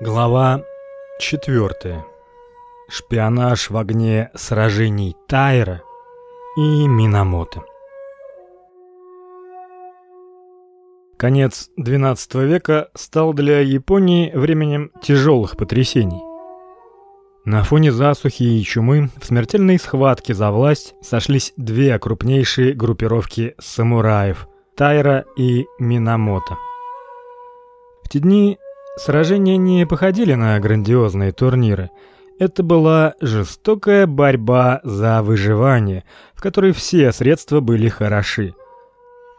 Глава 4. Шпионаж в огне сражений Тайра и Минамото. Конец XII века стал для Японии временем тяжелых потрясений. На фоне засухи и чумы в смертельной схватке за власть сошлись две крупнейшие группировки самураев Тайра и Минамото. В те дни Сражения не походили на грандиозные турниры. Это была жестокая борьба за выживание, в которой все средства были хороши.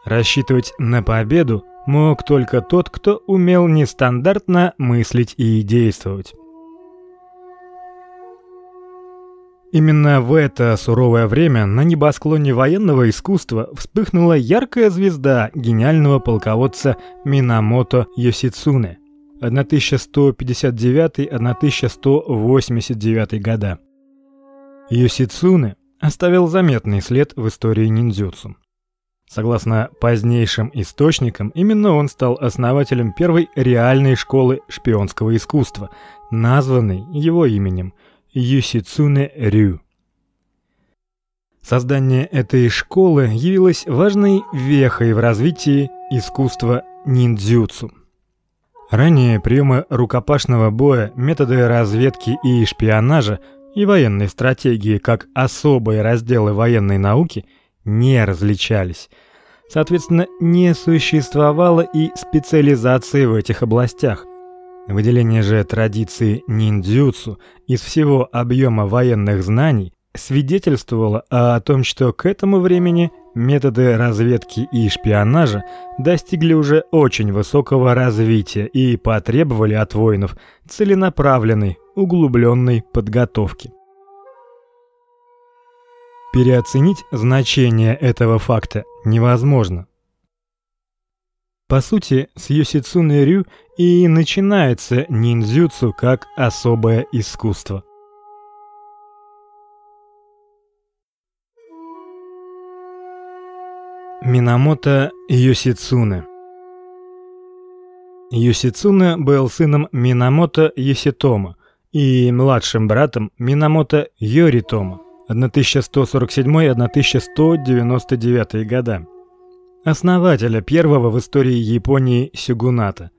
Рассчитывать на победу мог только тот, кто умел нестандартно мыслить и действовать. Именно в это суровое время на небосклоне военного искусства вспыхнула яркая звезда гениального полководца Минамото Йосицуне – 1159-1189 года. Йосицуне оставил заметный след в истории ниндзюцу. Согласно позднейшим источникам, именно он стал основателем первой реальной школы шпионского искусства, названной его именем Юсицуне Рю. Создание этой школы явилось важной вехой в развитии искусства ниндзюцу. Ранее приемы рукопашного боя, методы разведки и шпионажа и военной стратегии как особые разделы военной науки не различались. Соответственно, не существовало и специализации в этих областях. Выделение же традиции ниндзюцу из всего объема военных знаний свидетельствовало о том, что к этому времени методы разведки и шпионажа достигли уже очень высокого развития и потребовали от воинов целенаправленной, углубленной подготовки. Переоценить значение этого факта невозможно. По сути, с Йосицуне Рю и начинается ниндзюцу как особое искусство. Минамото Йосицуне Йосицуне был сыном Минамото Йоситома и младшим братом Минамото Йоритома 1147-1199 года. Основателя первого в истории Японии сёгуната.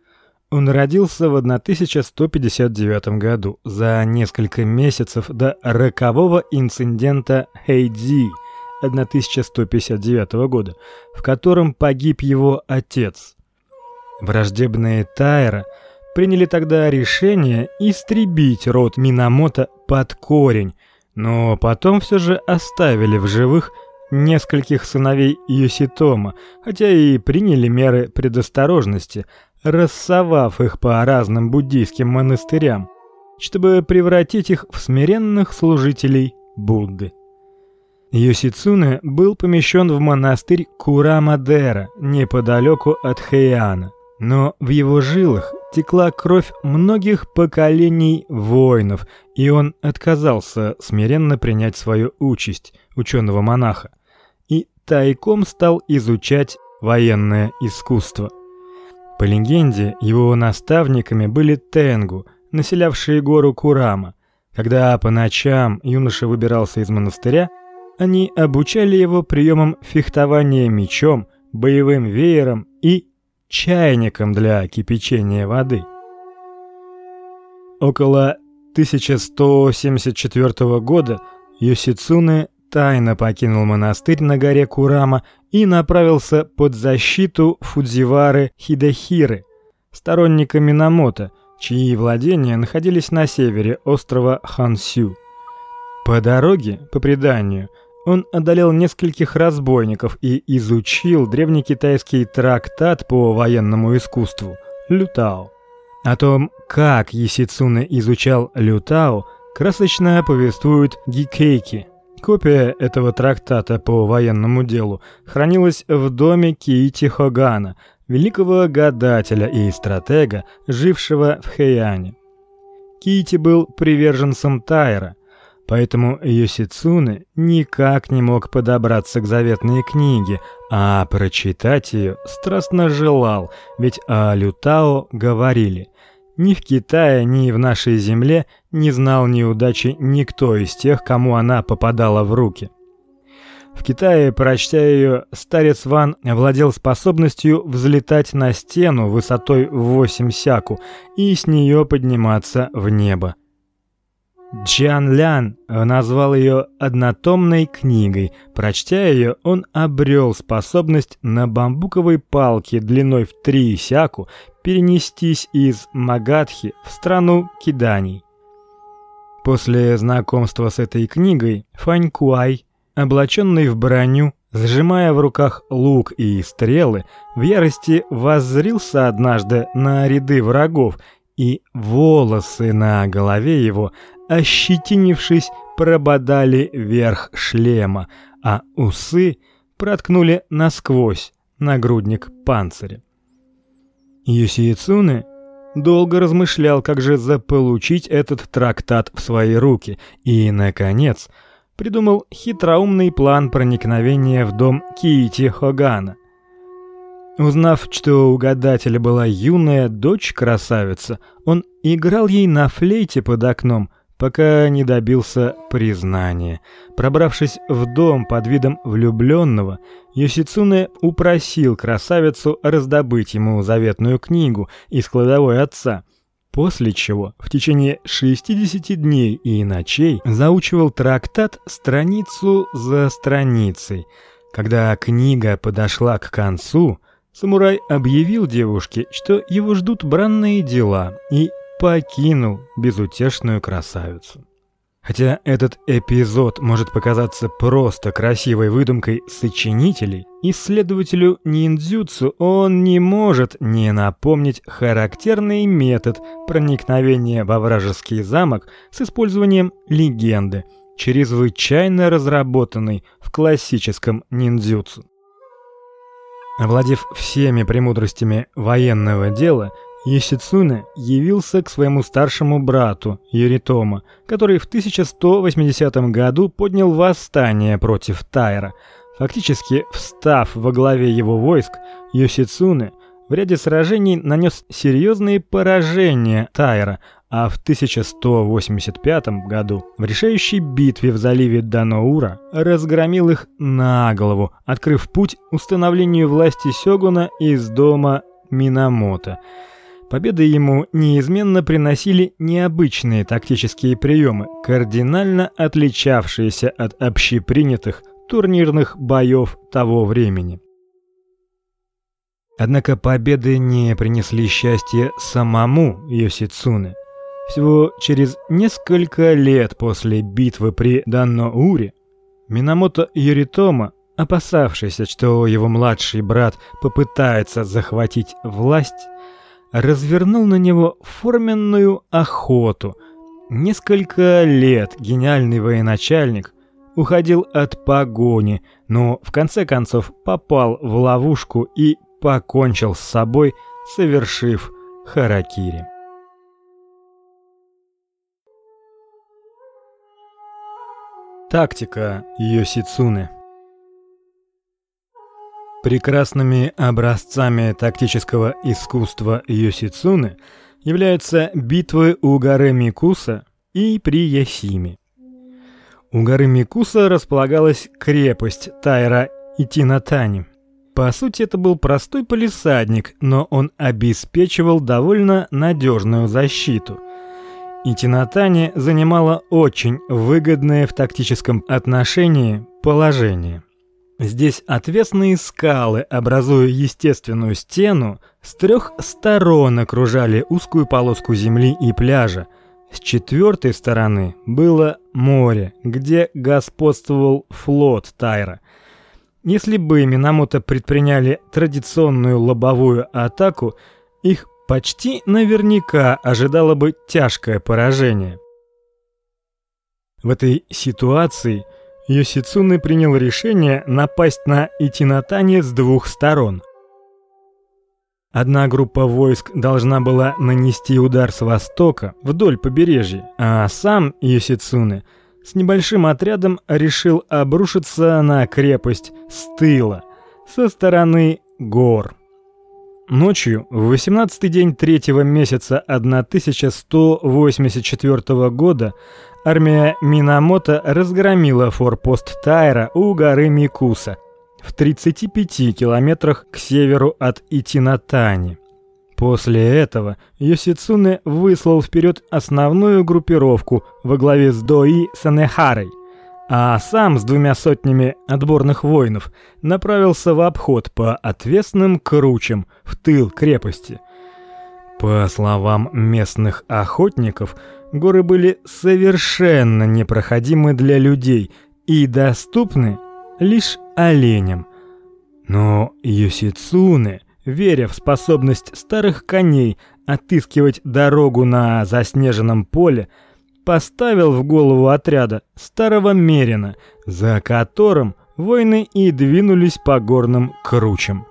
Он родился в 1159 году, за несколько месяцев до рокового инцидента Хэйдзи – 1159 года, в котором погиб его отец. Враждебные Тайра приняли тогда решение истребить род Минамото под корень, но потом все же оставили в живых нескольких сыновей Юситома, хотя и приняли меры предосторожности, рассовав их по разным буддийским монастырям, чтобы превратить их в смиренных служителей Будды. Йосицуне был помещен в монастырь Курамадера, неподалеку от Хэйана. Но в его жилах текла кровь многих поколений воинов, и он отказался смиренно принять свою участь ученого монаха и тайком стал изучать военное искусство. По легенде, его наставниками были тенгу, населявшие гору Курама. Когда по ночам юноша выбирался из монастыря, они обучали его приемам фехтования мечом, боевым веером и чайником для кипячения воды. Около 1174 года Йосицуне тайно покинул монастырь на горе Курама и направился под защиту Фудзивары Хидахиры, сторонника Минамото, чьи владения находились на севере острова Хансю. По дороге, по преданию, он одолел нескольких разбойников и изучил древнекитайский трактат по военному искусству Лютао. О том, как Есицуне изучал Лютао, красочно повествует Гикейки. Копия этого трактата по военному делу хранилась в доме Киити Хогана, великого гадателя и стратега, жившего в Хэйане. Киити был приверженцем Тайра, Поэтому Йосицуне никак не мог подобраться к заветной книге, а прочитать ее страстно желал, ведь о Лютао говорили: Ни в Китае, ни в нашей земле не знал неудачи никто из тех, кому она попадала в руки. В Китае, прочтя ее, старец Ван владел способностью взлетать на стену высотой в восемь сяку и с нее подниматься в небо. Джан Лян назвал ее однотомной книгой. Прочтя ее, он обрел способность на бамбуковой палке длиной в три сяку перенестись из Магадхи в страну киданий. После знакомства с этой книгой Фань Куай, облаченный в броню, сжимая в руках лук и стрелы, в ярости воззрился однажды на ряды врагов, и волосы на голове его ощетинившись, прободали верх шлема, а усы проткнули насквозь нагрудник панциря. Юсиицуне долго размышлял, как же заполучить этот трактат в свои руки, и наконец придумал хитроумный план проникновения в дом Киити Хогана. Узнав, что у гадателя была юная дочь красавица, он играл ей на флейте под окном, пока не добился признания. Пробравшись в дом под видом влюбленного, Йосицуне упросил красавицу раздобыть ему заветную книгу из кладовой отца, после чего в течение 60 дней и ночей заучивал трактат страницу за страницей. Когда книга подошла к концу, самурай объявил девушке, что его ждут бранные дела, и покинул безутешную красавицу. Хотя этот эпизод может показаться просто красивой выдумкой сочинителей, исследователю ниндзюцу он не может не напомнить характерный метод проникновения во вражеский замок с использованием легенды, чрезвычайно разработанной в классическом ниндзюцу. Овладев всеми премудростями военного дела, Исицуне явился к своему старшему брату Юритома, который в 1180 году поднял восстание против Тайра. Фактически, встав во главе его войск, Йосицуне в ряде сражений нанес серьезные поражения Тайра, а в 1185 году в решающей битве в заливе Даноура разгромил их на голову, открыв путь установлению власти сёгуна из дома Минамото. Победы ему неизменно приносили необычные тактические приемы, кардинально отличавшиеся от общепринятых турнирных боев того времени. Однако победы не принесли счастья самому Йосицуне. Всего через несколько лет после битвы при Данноуре Минамото Юритома, опасавшийся, что его младший брат попытается захватить власть, развернул на него форменную охоту. Несколько лет гениальный военачальник уходил от погони, но в конце концов попал в ловушку и покончил с собой, совершив харакири. Тактика Йосицуне Прекрасными образцами тактического искусства Йосицуны являются битвы у горы Микуса и при Ясиме. У горы Микуса располагалась крепость Тайра Итинатани. По сути, это был простой полисадник, но он обеспечивал довольно надежную защиту. Итинатани занимала очень выгодное в тактическом отношении положение. Здесь отвесные скалы, образуя естественную стену, с трех сторон окружали узкую полоску земли и пляжа. С четвертой стороны было море, где господствовал флот Тайра. Если бы Минамото предприняли традиционную лобовую атаку, их почти наверняка ожидало бы тяжкое поражение. В этой ситуации – Йосицуне принял решение напасть на Итинатане с двух сторон. Одна группа войск должна была нанести удар с востока вдоль побережья, а сам Йосицуне с небольшим отрядом решил обрушиться на крепость с тыла, со стороны гор. Ночью, в 18-й день третьего месяца 1184 года, армия Минамото разгромила форпост Тайра у горы Микуса в 35 километрах к северу от Итинатани. После этого Йосицуне выслал вперед основную группировку во главе с Дои Санехарой, а сам с двумя сотнями отборных воинов направился в обход по отвесным кручам в тыл крепости. По словам местных охотников, горы были совершенно непроходимы для людей и доступны лишь оленям. Но Юсицуне, веря в способность старых коней отыскивать дорогу на заснеженном поле, поставил в голову отряда старого Мерина, за которым воины и двинулись по горным кручам.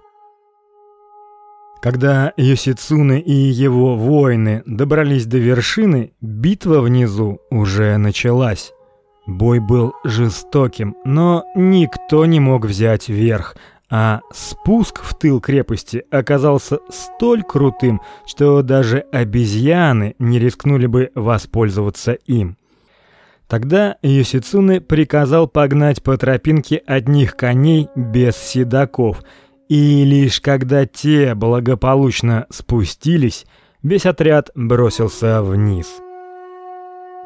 Когда Йосицуне и его воины добрались до вершины, битва внизу уже началась. Бой был жестоким, но никто не мог взять верх, а спуск в тыл крепости оказался столь крутым, что даже обезьяны не рискнули бы воспользоваться им. Тогда Юсицуне приказал погнать по тропинке одних коней без седаков, и лишь когда те благополучно спустились, весь отряд бросился вниз.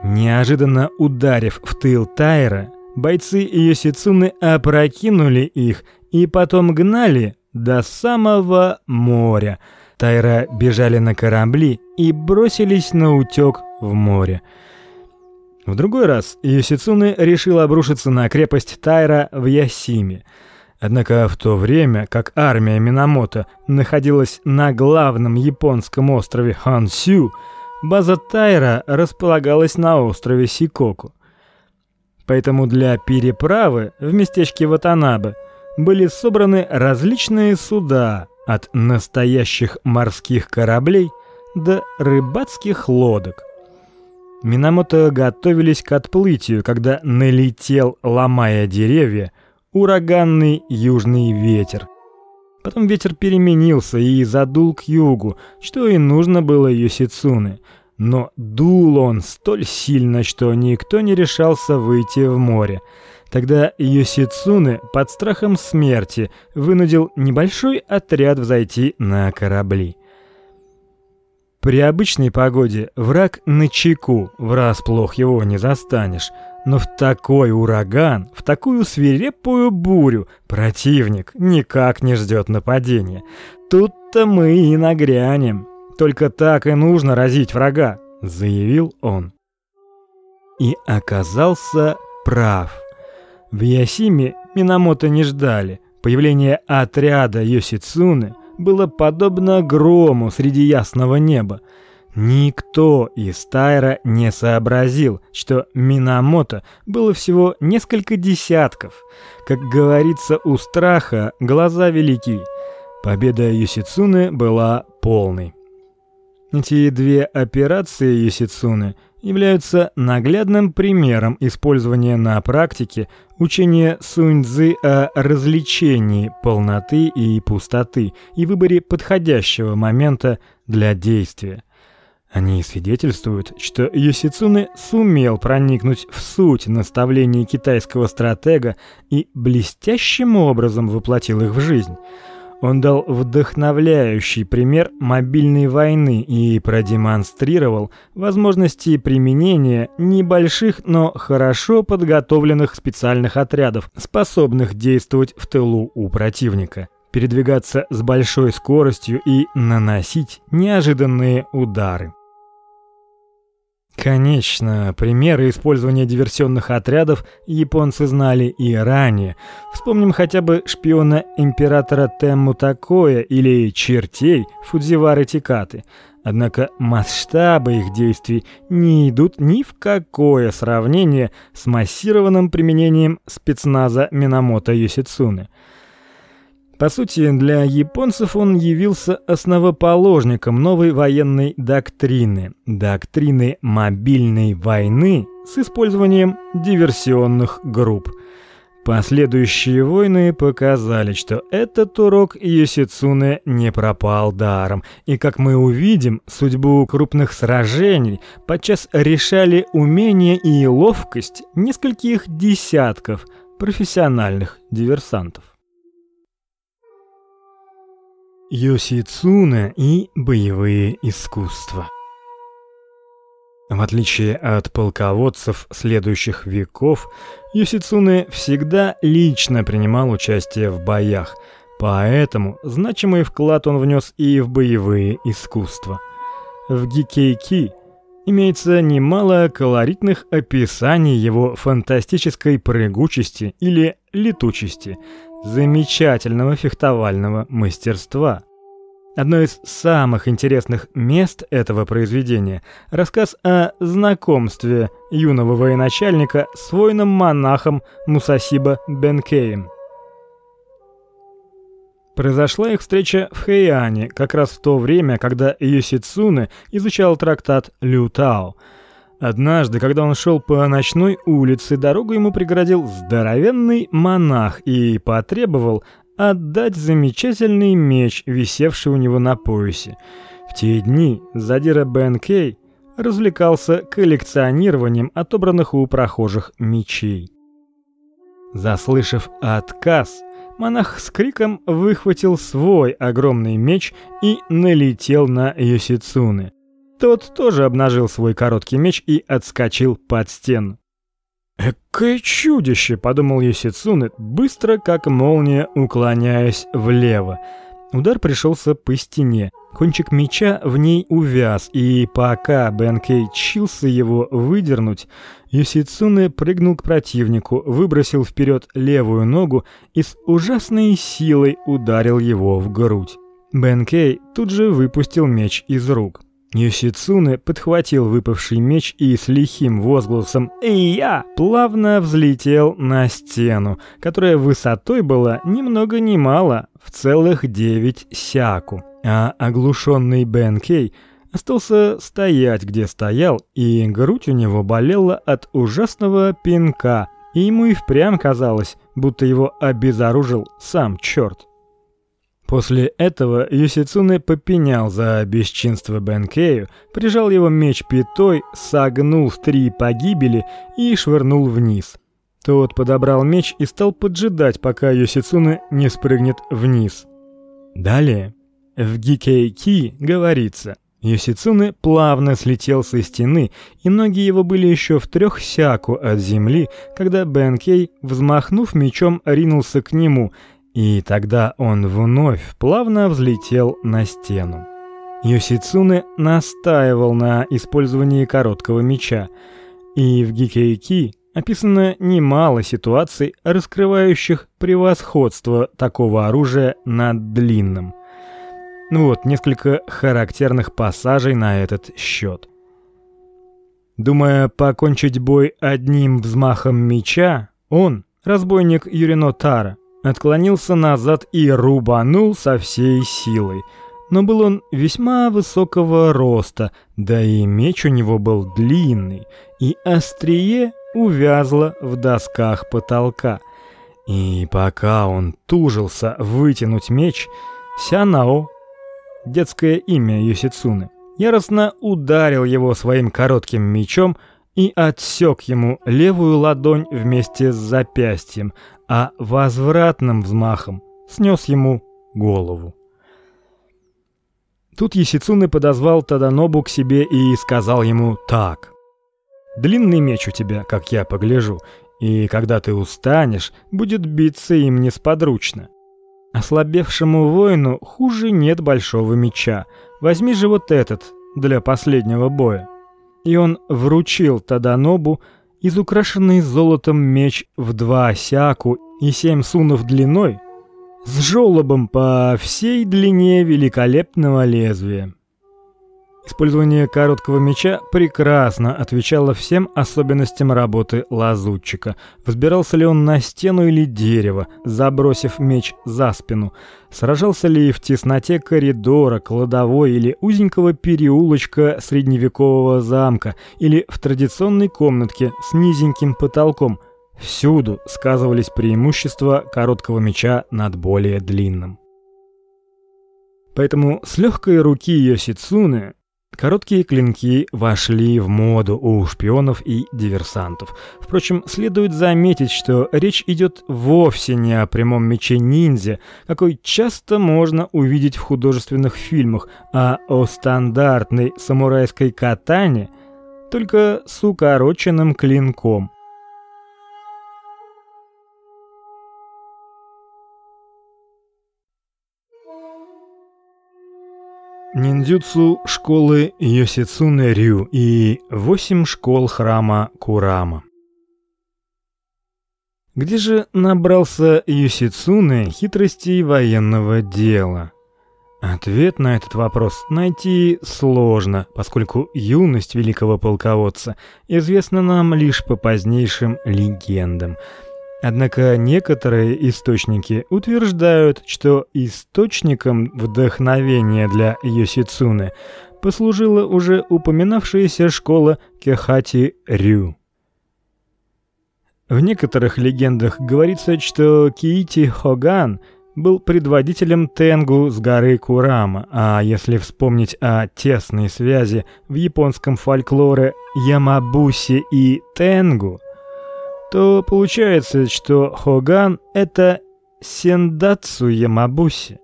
Неожиданно ударив в тыл Тайра, бойцы Юсицуны опрокинули их и потом гнали до самого моря. Тайра бежали на корабли и бросились на утёк в море. В другой раз Юсицуны решил обрушиться на крепость Тайра в Ясиме. Однако в то время, как армия Минамото находилась на главном японском острове Хансю, база Тайра располагалась на острове Сикоку. Поэтому для переправы в местечке Ватанабе были собраны различные суда, от настоящих морских кораблей до рыбацких лодок. Минамото готовились к отплытию, когда налетел, ломая деревья, ураганный южный ветер. Потом ветер переменился и задул к югу, что и нужно было Юсицуне. Но дул он столь сильно, что никто не решался выйти в море. Тогда Йосицуне под страхом смерти вынудил небольшой отряд взойти на корабли. При обычной погоде враг на чеку, врасплох его не застанешь, но в такой ураган, в такую свирепую бурю противник никак не ждет нападения. Тут-то мы и нагрянем. Только так и нужно разить врага, заявил он. И оказался прав. В Ясиме Минамото не ждали. Появление отряда Йосицуны было подобно грому среди ясного неба. Никто из Тайра не сообразил, что Минамото было всего несколько десятков. Как говорится, у страха глаза велики. Победа Юсицуны была полной. Эти две операции Юсицуны – являются наглядным примером использования на практике учения Сунь-цзы о развлечении полноты и пустоты и выборе подходящего момента для действия. Они свидетельствуют, что Йосицуне сумел проникнуть в суть наставлений китайского стратега и блестящим образом воплотил их в жизнь. Он дал вдохновляющий пример мобильной войны и продемонстрировал возможности применения небольших, но хорошо подготовленных специальных отрядов, способных действовать в тылу у противника, передвигаться с большой скоростью и наносить неожиданные удары. Конечно, примеры использования диверсионных отрядов японцы знали и ранее. Вспомним хотя бы шпиона императора Тэмму Такоя или чертей Фудзивары Тикаты. Однако масштабы их действий не идут ни в какое сравнение с массированным применением спецназа Минамото Юсицуне. По сути, для японцев он явился основоположником новой военной доктрины, доктрины мобильной войны с использованием диверсионных групп. Последующие войны показали, что этот урок Йосицуне не пропал даром, и как мы увидим, судьбу крупных сражений подчас решали умение и ловкость нескольких десятков профессиональных диверсантов. Йосицуне и боевые искусства. В отличие от полководцев следующих веков, Юсицуне всегда лично принимал участие в боях, поэтому значимый вклад он внес и в боевые искусства. В Гикейки имеется немало колоритных описаний его фантастической прыгучести или летучести, замечательного фехтовального мастерства – Одно из самых интересных мест этого произведения рассказ о знакомстве юного военачальника с воином-монахом Мусасиба Бенкеем. Произошла их встреча в Хэйане, как раз в то время, когда Юсицуне изучал трактат Лютао. Однажды, когда он шел по ночной улице, дорогу ему преградил здоровенный монах и потребовал отдать замечательный меч, висевший у него на поясе. В те дни задира Бен Кей развлекался коллекционированием отобранных у прохожих мечей. Заслышав отказ, монах с криком выхватил свой огромный меч и налетел на Йосицуны. Тот тоже обнажил свой короткий меч и отскочил под стену. «Экое чудище!» — подумал Йосицуне, быстро, как молния, уклоняясь влево. Удар пришелся по стене. Кончик меча в ней увяз, и пока Бенкей чился его выдернуть, Юсицуне прыгнул к противнику, выбросил вперед левую ногу и с ужасной силой ударил его в грудь. Бенкей тут же выпустил меч из рук. Йосицуне подхватил выпавший меч и с лихим возгласом «Ия!» плавно взлетел на стену, которая высотой была ни много мало, в целых девять сяку. А оглушенный Бенкей остался стоять, где стоял, и грудь у него болела от ужасного пинка, и ему и впрямь казалось, будто его обезоружил сам черт. После этого Юсицуне попенял за бесчинство Бенкею, прижал его меч пятой, согнул в три погибели и швырнул вниз. Тот подобрал меч и стал поджидать, пока Юсицуне не спрыгнет вниз. Далее в Гикейки говорится: Юсицуне плавно слетел со стены, и ноги его были еще в трех сяку от земли, когда Бенкей, взмахнув мечом, ринулся к нему и тогда он вновь плавно взлетел на стену. Йосицуне настаивал на использовании короткого меча, и в Гикейки описано немало ситуаций, раскрывающих превосходство такого оружия над длинным. Ну вот несколько характерных пассажей на этот счет. Думая покончить бой одним взмахом меча, он, разбойник Юрино Тара, отклонился назад и рубанул со всей силой. Но был он весьма высокого роста, да и меч у него был длинный, и острие увязло в досках потолка. И пока он тужился вытянуть меч, Сянао, детское имя Юсицуны, яростно ударил его своим коротким мечом и отсек ему левую ладонь вместе с запястьем, а возвратным взмахом снес ему голову. Тут Есицуны подозвал Таданобу к себе и сказал ему так: "Длинный меч у тебя, как я погляжу, и когда ты устанешь, будет биться им несподручно. Ослабевшему воину хуже нет большого меча. Возьми же вот этот для последнего боя". И он вручил Таданобу изукрашенный золотом меч в два сяку и семь сунов длиной, с жёлобом по всей длине великолепного лезвия. Использование короткого меча прекрасно отвечало всем особенностям работы лазутчика. Взбирался ли он на стену или дерево, забросив меч за спину, сражался ли в тесноте коридора, кладовой или узенького переулочка средневекового замка, или в традиционной комнатке с низеньким потолком. Всюду сказывались преимущества короткого меча над более длинным. Поэтому с легкой руки Йосицуне Короткие клинки вошли в моду у шпионов и диверсантов. Впрочем, следует заметить, что речь идет вовсе не о прямом мече ниндзя, какой часто можно увидеть в художественных фильмах, а о стандартной самурайской катане, только с укороченным клинком. Ниндзюцу школы Йосицуне Рю и восемь школ храма Курама. Где же набрался Йосицуне хитростей военного дела? Ответ на этот вопрос найти сложно, поскольку юность великого полководца известна нам лишь по позднейшим легендам. Однако некоторые источники утверждают, что источником вдохновения для Йосицуне послужила уже упоминавшаяся школа Кехати-рю. В некоторых легендах говорится, что Киити Хоган был предводителем Тенгу с горы Курама, а если вспомнить о тесной связи в японском фольклоре Ямабуси и Тенгу – то получается, что Хоган это Сендацу Ямабуси.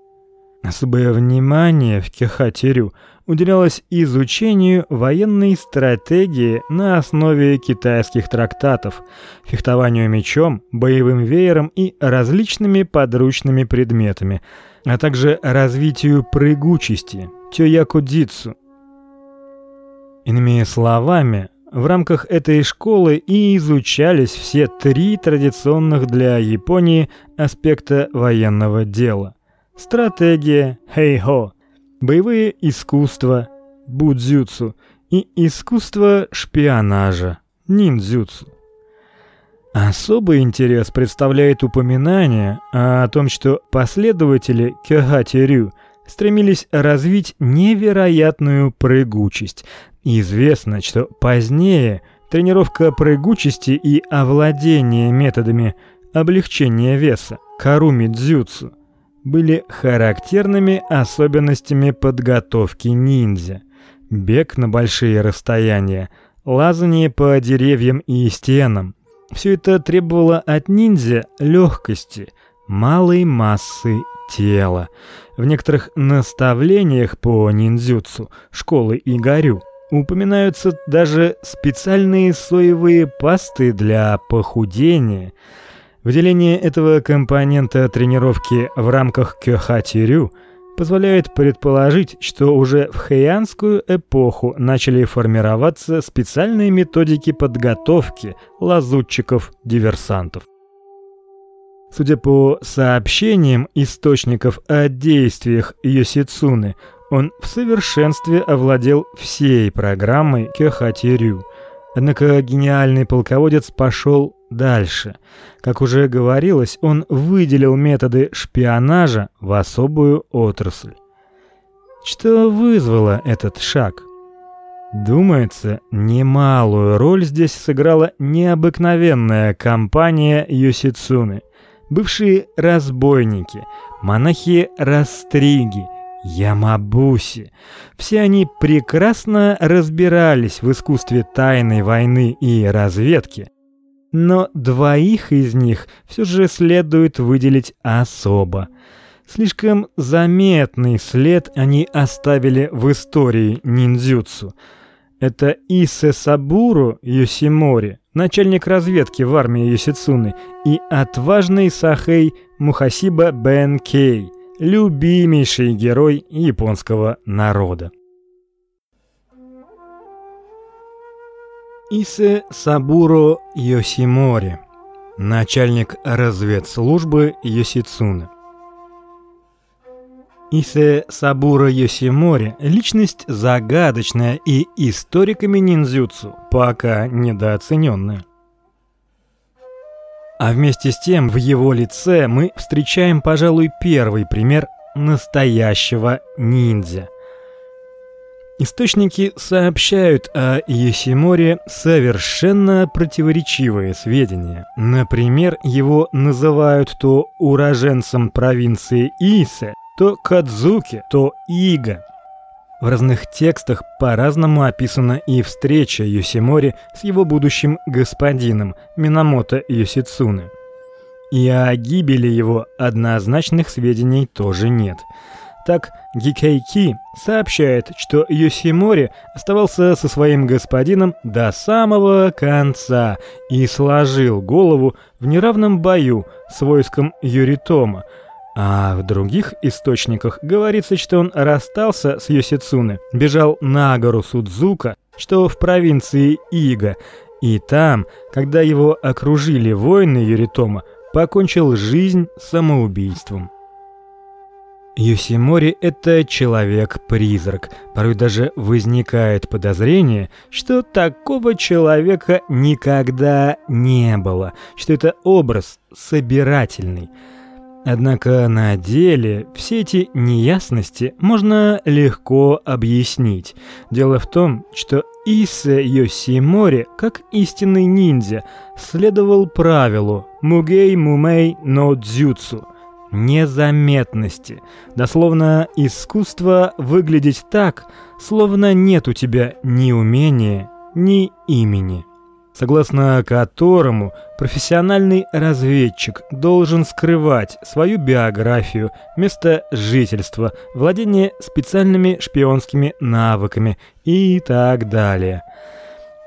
Особое внимание в Кехатерю уделялось изучению военной стратегии на основе китайских трактатов, фехтованию мечом, боевым веером и различными подручными предметами, а также развитию прыгучести, тёякудзитсу. Иными словами, в рамках этой школы и изучались все три традиционных для Японии аспекта военного дела: стратегия, хейхо, боевые искусства, будзюцу и искусство шпионажа, ниндзюцу. Особый интерес представляет упоминание о том, что последователи Кёгати-рю стремились развить невероятную прыгучесть, Известно, что позднее тренировка прыгучести и овладение методами облегчения веса каруми-дзюцу были характерными особенностями подготовки ниндзя. Бег на большие расстояния, лазание по деревьям и стенам. Все это требовало от ниндзя легкости, малой массы тела. В некоторых наставлениях по ниндзюцу школы Игорю Упоминаются даже специальные соевые пасты для похудения. Выделение этого компонента тренировки в рамках кёхати-рю позволяет предположить, что уже в хэйанскую эпоху начали формироваться специальные методики подготовки лазутчиков-диверсантов. Судя по сообщениям источников о действиях Йосицуны, он в совершенстве овладел всей программой Кёхати-рю. Однако гениальный полководец пошел дальше. Как уже говорилось, он выделил методы шпионажа в особую отрасль. Что вызвало этот шаг? Думается, немалую роль здесь сыграла необыкновенная компания Йосицуны. Бывшие разбойники, монахи-растриги, Ямабуси. Все они прекрасно разбирались в искусстве тайной войны и разведки. Но двоих из них все же следует выделить особо. Слишком заметный след они оставили в истории ниндзюцу. Это Исе Сабуру Йосимори, начальник разведки в армии Йосицуны, и отважный Сахей Мухасиба Бенкей, любимейший герой японского народа. Исе Сабуро Йосимори, начальник разведслужбы Йосицуны. Исе Сабуро Йосимори личность загадочная и историками ниндзюцу пока недооцененная. А вместе с тем в его лице мы встречаем, пожалуй, первый пример настоящего ниндзя. Источники сообщают о Йосиморе совершенно противоречивые сведения. Например, его называют то уроженцем провинции Исе, то Кадзуки, то Ига. В разных текстах по-разному описана и встреча Йосимори с его будущим господином Минамото Йосицуне. И о гибели его однозначных сведений тоже нет. Так Гикейки сообщает, что Йосимори оставался со своим господином до самого конца и сложил голову в неравном бою с войском Юритома, а в других источниках говорится, что он расстался с Йосицуне, бежал на гору Судзука, что в провинции Ига, и там, когда его окружили воины Юритома, покончил жизнь самоубийством. Юсимори это человек-призрак. Порой даже возникает подозрение, что такого человека никогда не было, что это образ собирательный. Однако на деле все эти неясности можно легко объяснить. Дело в том, что Исе Йосимори, как истинный ниндзя, следовал правилу «Мугей мумей но дзюцу» незаметности. Дословно искусство выглядеть так, словно нет у тебя ни умения, ни имени согласно которому профессиональный разведчик должен скрывать свою биографию, место жительства, владение специальными шпионскими навыками и так далее.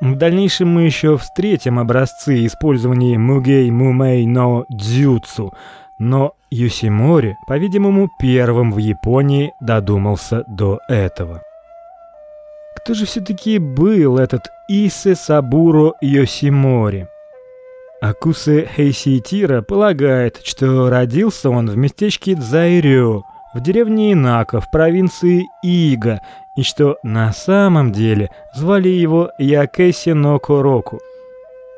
В дальнейшем мы еще встретим образцы использования мугей мумей но дзюцу, но Юсимори, по-видимому, первым в Японии додумался до этого. Кто же все-таки был этот Исе Сабуро Йосимори? Акусе Хейситира полагает, что родился он в местечке Дзайрё, в деревне Инака в провинции Ига, и что на самом деле звали его Якэси но Короку.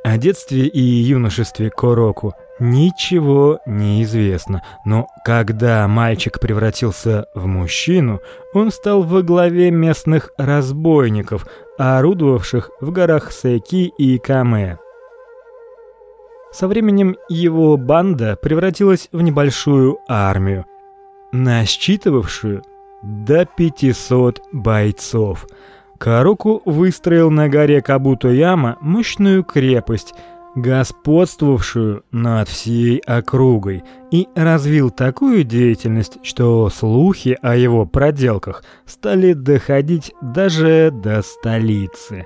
О детстве и юношестве Короку ничего не известно, но когда мальчик превратился в мужчину, он стал во главе местных разбойников, орудовавших в горах Сэки и Каме. Со временем его банда превратилась в небольшую армию, насчитывавшую до 500 бойцов – Каруку выстроил на горе Кабуто-Яма мощную крепость, господствовавшую над всей округой, и развил такую деятельность, что слухи о его проделках стали доходить даже до столицы.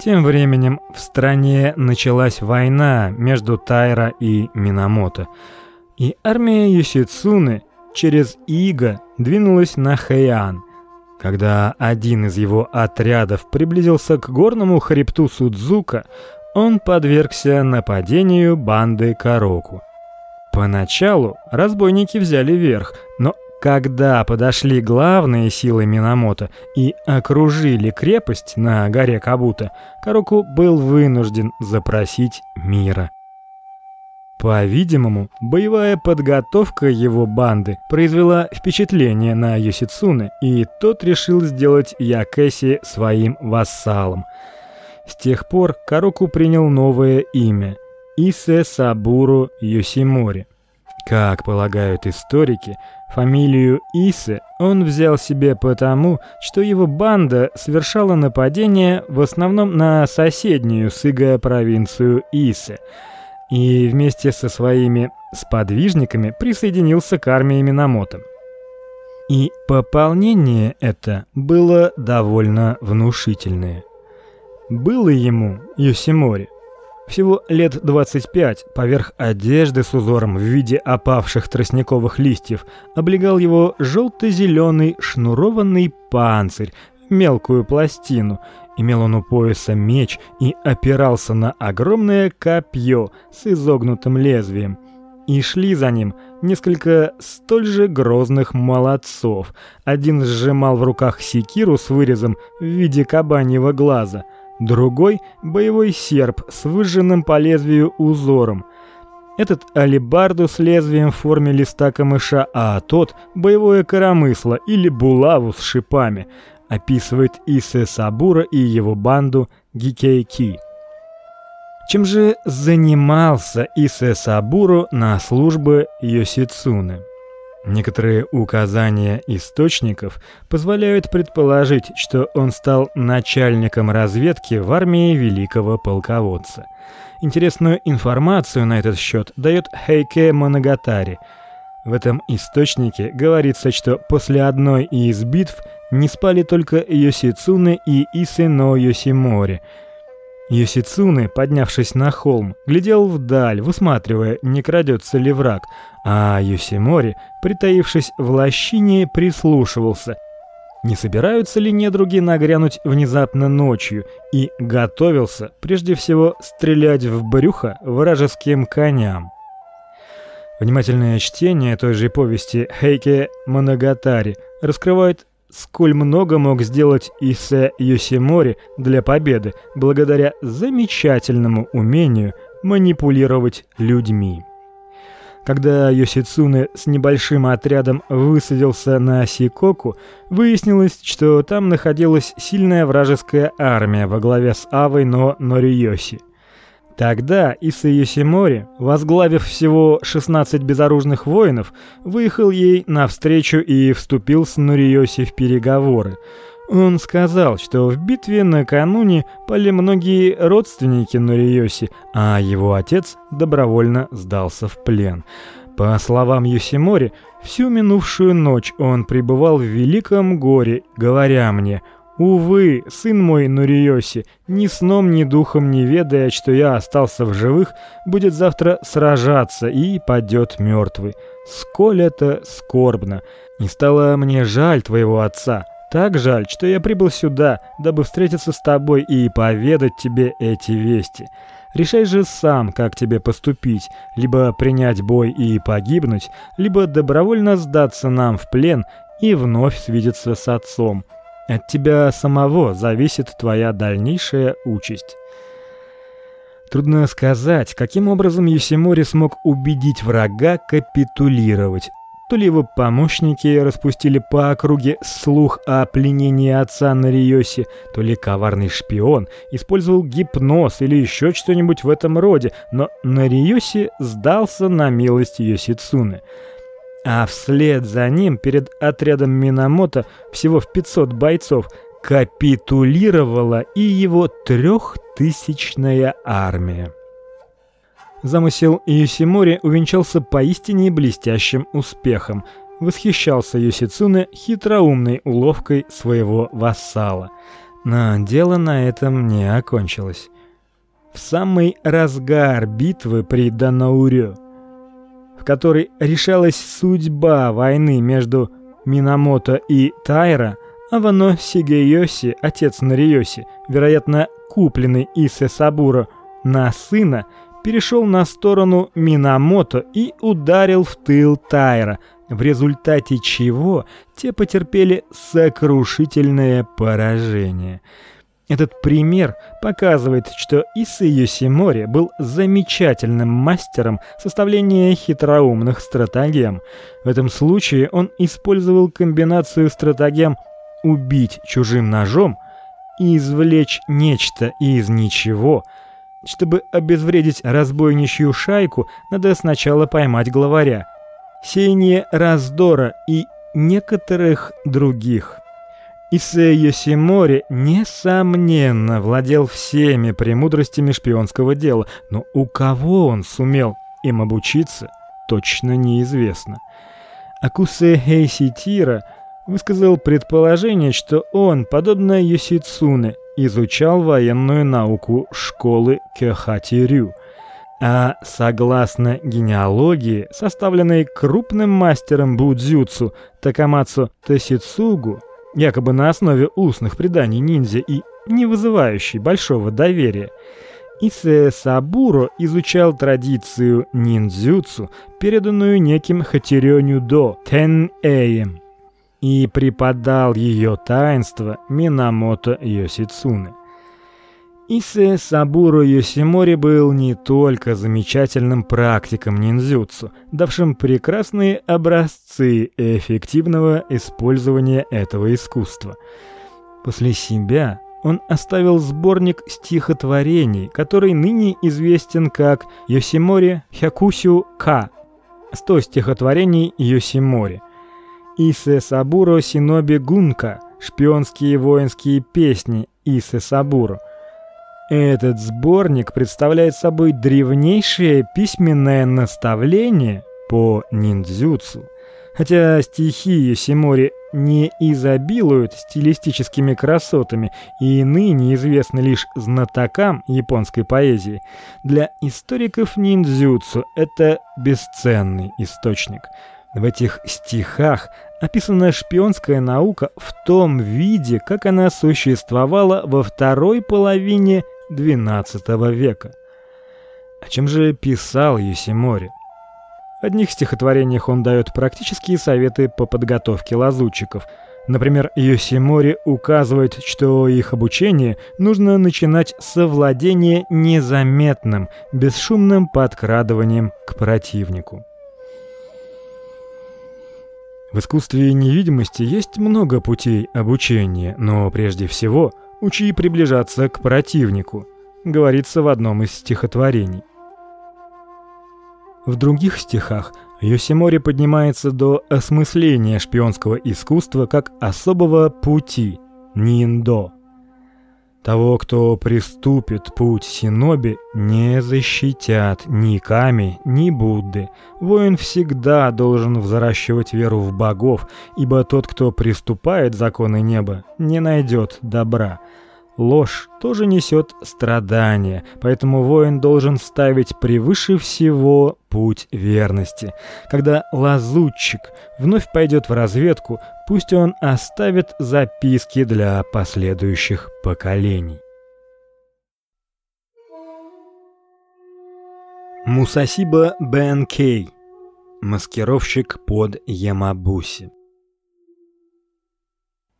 Тем временем в стране началась война между Тайра и Минамото, и армия Юсицуны через Ига двинулась на Хэйан – когда один из его отрядов приблизился к горному хребту Судзука, он подвергся нападению банды Кароку. Поначалу разбойники взяли верх, но когда подошли главные силы Минамото и окружили крепость на горе Кабута, Кароку был вынужден запросить мира. По-видимому, боевая подготовка его банды произвела впечатление на Йосицуне, и тот решил сделать Якэси своим вассалом. С тех пор Кароку принял новое имя Исе Сабуру Йосимори. Как полагают историки, фамилию Исе он взял себе потому, что его банда совершала нападения в основном на соседнюю с провинцию Исе – и вместе со своими сподвижниками присоединился к армии Минамото. И пополнение это было довольно внушительное. Было ему Юсимори всего лет 25, поверх одежды с узором в виде опавших тростниковых листьев облегал его желто зеленый шнурованный панцирь, мелкую пластину, Имел он у пояса меч и опирался на огромное копье с изогнутым лезвием. И шли за ним несколько столь же грозных молодцов. Один сжимал в руках секиру с вырезом в виде кабаньего глаза, другой боевой серп с выжженным по лезвию узором. Этот алебарду с лезвием в форме листа камыша, а тот боевое коромысло или булаву с шипами. описывает Исе Сабура и его банду Гикейки. Чем же занимался Исе Сабуру на службе Йосицуне? Некоторые указания источников позволяют предположить, что он стал начальником разведки в армии великого полководца. Интересную информацию на этот счет дает Хейке Моногатари. В этом источнике говорится, что после одной из битв не спали только Йосицуне и Исено Йосимори – Йосицуне, поднявшись на холм, глядел вдаль, высматривая, не крадется ли враг, а Йосимори, притаившись в лощине, прислушивался, не собираются ли недруги нагрянуть внезапно ночью, и готовился, прежде всего, стрелять в брюхо вражеским коням. Внимательное чтение той же повести Хейке Моногатари раскрывает сколь много мог сделать Исе Йосимори для победы благодаря замечательному умению манипулировать людьми. Когда Йосицуне с небольшим отрядом высадился на Сикоку, выяснилось, что там находилась сильная вражеская армия во главе с Авой но Нориёси. Тогда Иса Йосимори, возглавив всего 16 безоружных воинов, выехал ей навстречу и вступил с Нориоси в переговоры. Он сказал, что в битве накануне пали многие родственники Нориоси, а его отец добровольно сдался в плен. По словам Йосимори, всю минувшую ночь он пребывал в великом горе, говоря мне: Увы, сын мой Нуриоси, ни сном, ни духом не ведая, что я остался в живых, будет завтра сражаться и падет мертвый. Сколь это скорбно. И стало мне жаль твоего отца. Так жаль, что я прибыл сюда, дабы встретиться с тобой и поведать тебе эти вести. Решай же сам, как тебе поступить: либо принять бой и погибнуть, либо добровольно сдаться нам в плен и вновь свидеться с отцом. От тебя самого зависит твоя дальнейшая участь. Трудно сказать, каким образом Юсимори смог убедить врага капитулировать. То ли его помощники распустили по округе слух о пленении отца Нариоси, то ли коварный шпион использовал гипноз или еще что-нибудь в этом роде, но Нариоси сдался на милость Йосицуны а вслед за ним перед отрядом Минамото всего в 500 бойцов капитулировала и его трехтысячная армия. Замысел Юсимори увенчался поистине блестящим успехом. Восхищался Юсицуне хитроумной уловкой своего вассала. Но дело на этом не окончилось. В самый разгар битвы при Данаурё в которой решалась судьба войны между Минамото и Тайра, Авано Сигейоси, отец Нариоси, вероятно, купленный Исе Сабуро на сына, перешел на сторону Минамото и ударил в тыл Тайра, в результате чего те потерпели сокрушительное поражение. Этот пример показывает, что Исы Йосимори был замечательным мастером составления хитроумных стратегем. В этом случае он использовал комбинацию стратегем убить чужим ножом и извлечь нечто из ничего. Чтобы обезвредить разбойничью шайку, надо сначала поймать главаря. Сеяние раздора и некоторых других Исэй Йосимори, несомненно, владел всеми премудростями шпионского дела, но у кого он сумел им обучиться, точно неизвестно. Акусе Хейситира высказал предположение, что он, подобно Йосицуне, изучал военную науку школы Кёхатирю. А согласно генеалогии, составленной крупным мастером будзюцу Такамацу Тосицугу, якобы на основе устных преданий ниндзя и не вызывающий большого доверия. Исе Сабуро изучал традицию ниндзюцу, переданную неким Хатирёню До Тен-Эем, и преподал ее таинство Минамото Йосицуне. Исе Сабуро Йосимори был не только замечательным практиком ниндзюцу, давшим прекрасные образцы эффективного использования этого искусства. После себя он оставил сборник стихотворений, который ныне известен как Йосимори Хякусю Ка. 100 стихотворений Йосимори. Исе Сабуро Синоби Гунка. Шпионские воинские песни Исе Сабуро. Этот сборник представляет собой древнейшее письменное наставление по ниндзюцу. Хотя стихи Йосимори не изобилуют стилистическими красотами и ныне известны лишь знатокам японской поэзии, для историков ниндзюцу это бесценный источник. В этих стихах описана шпионская наука в том виде, как она существовала во второй половине XII века. О чем же писал Йосимори? В одних стихотворениях он дает практические советы по подготовке лазутчиков. Например, Йосимори указывает, что их обучение нужно начинать с владения незаметным, бесшумным подкрадыванием к противнику. В искусстве невидимости есть много путей обучения, но прежде всего учи приближаться к противнику, говорится в одном из стихотворений. В других стихах Йосимори поднимается до осмысления шпионского искусства как особого пути ниндо. Того, кто приступит путь синоби, не защитят ни Ками, ни Будды. Воин всегда должен взращивать веру в богов, ибо тот, кто приступает законы неба, не найдет добра. Ложь тоже несет страдания, поэтому воин должен ставить превыше всего путь верности. Когда лазутчик вновь пойдет в разведку, пусть он оставит записки для последующих поколений. Мусасиба Бенкей. Маскировщик под Ямабуси.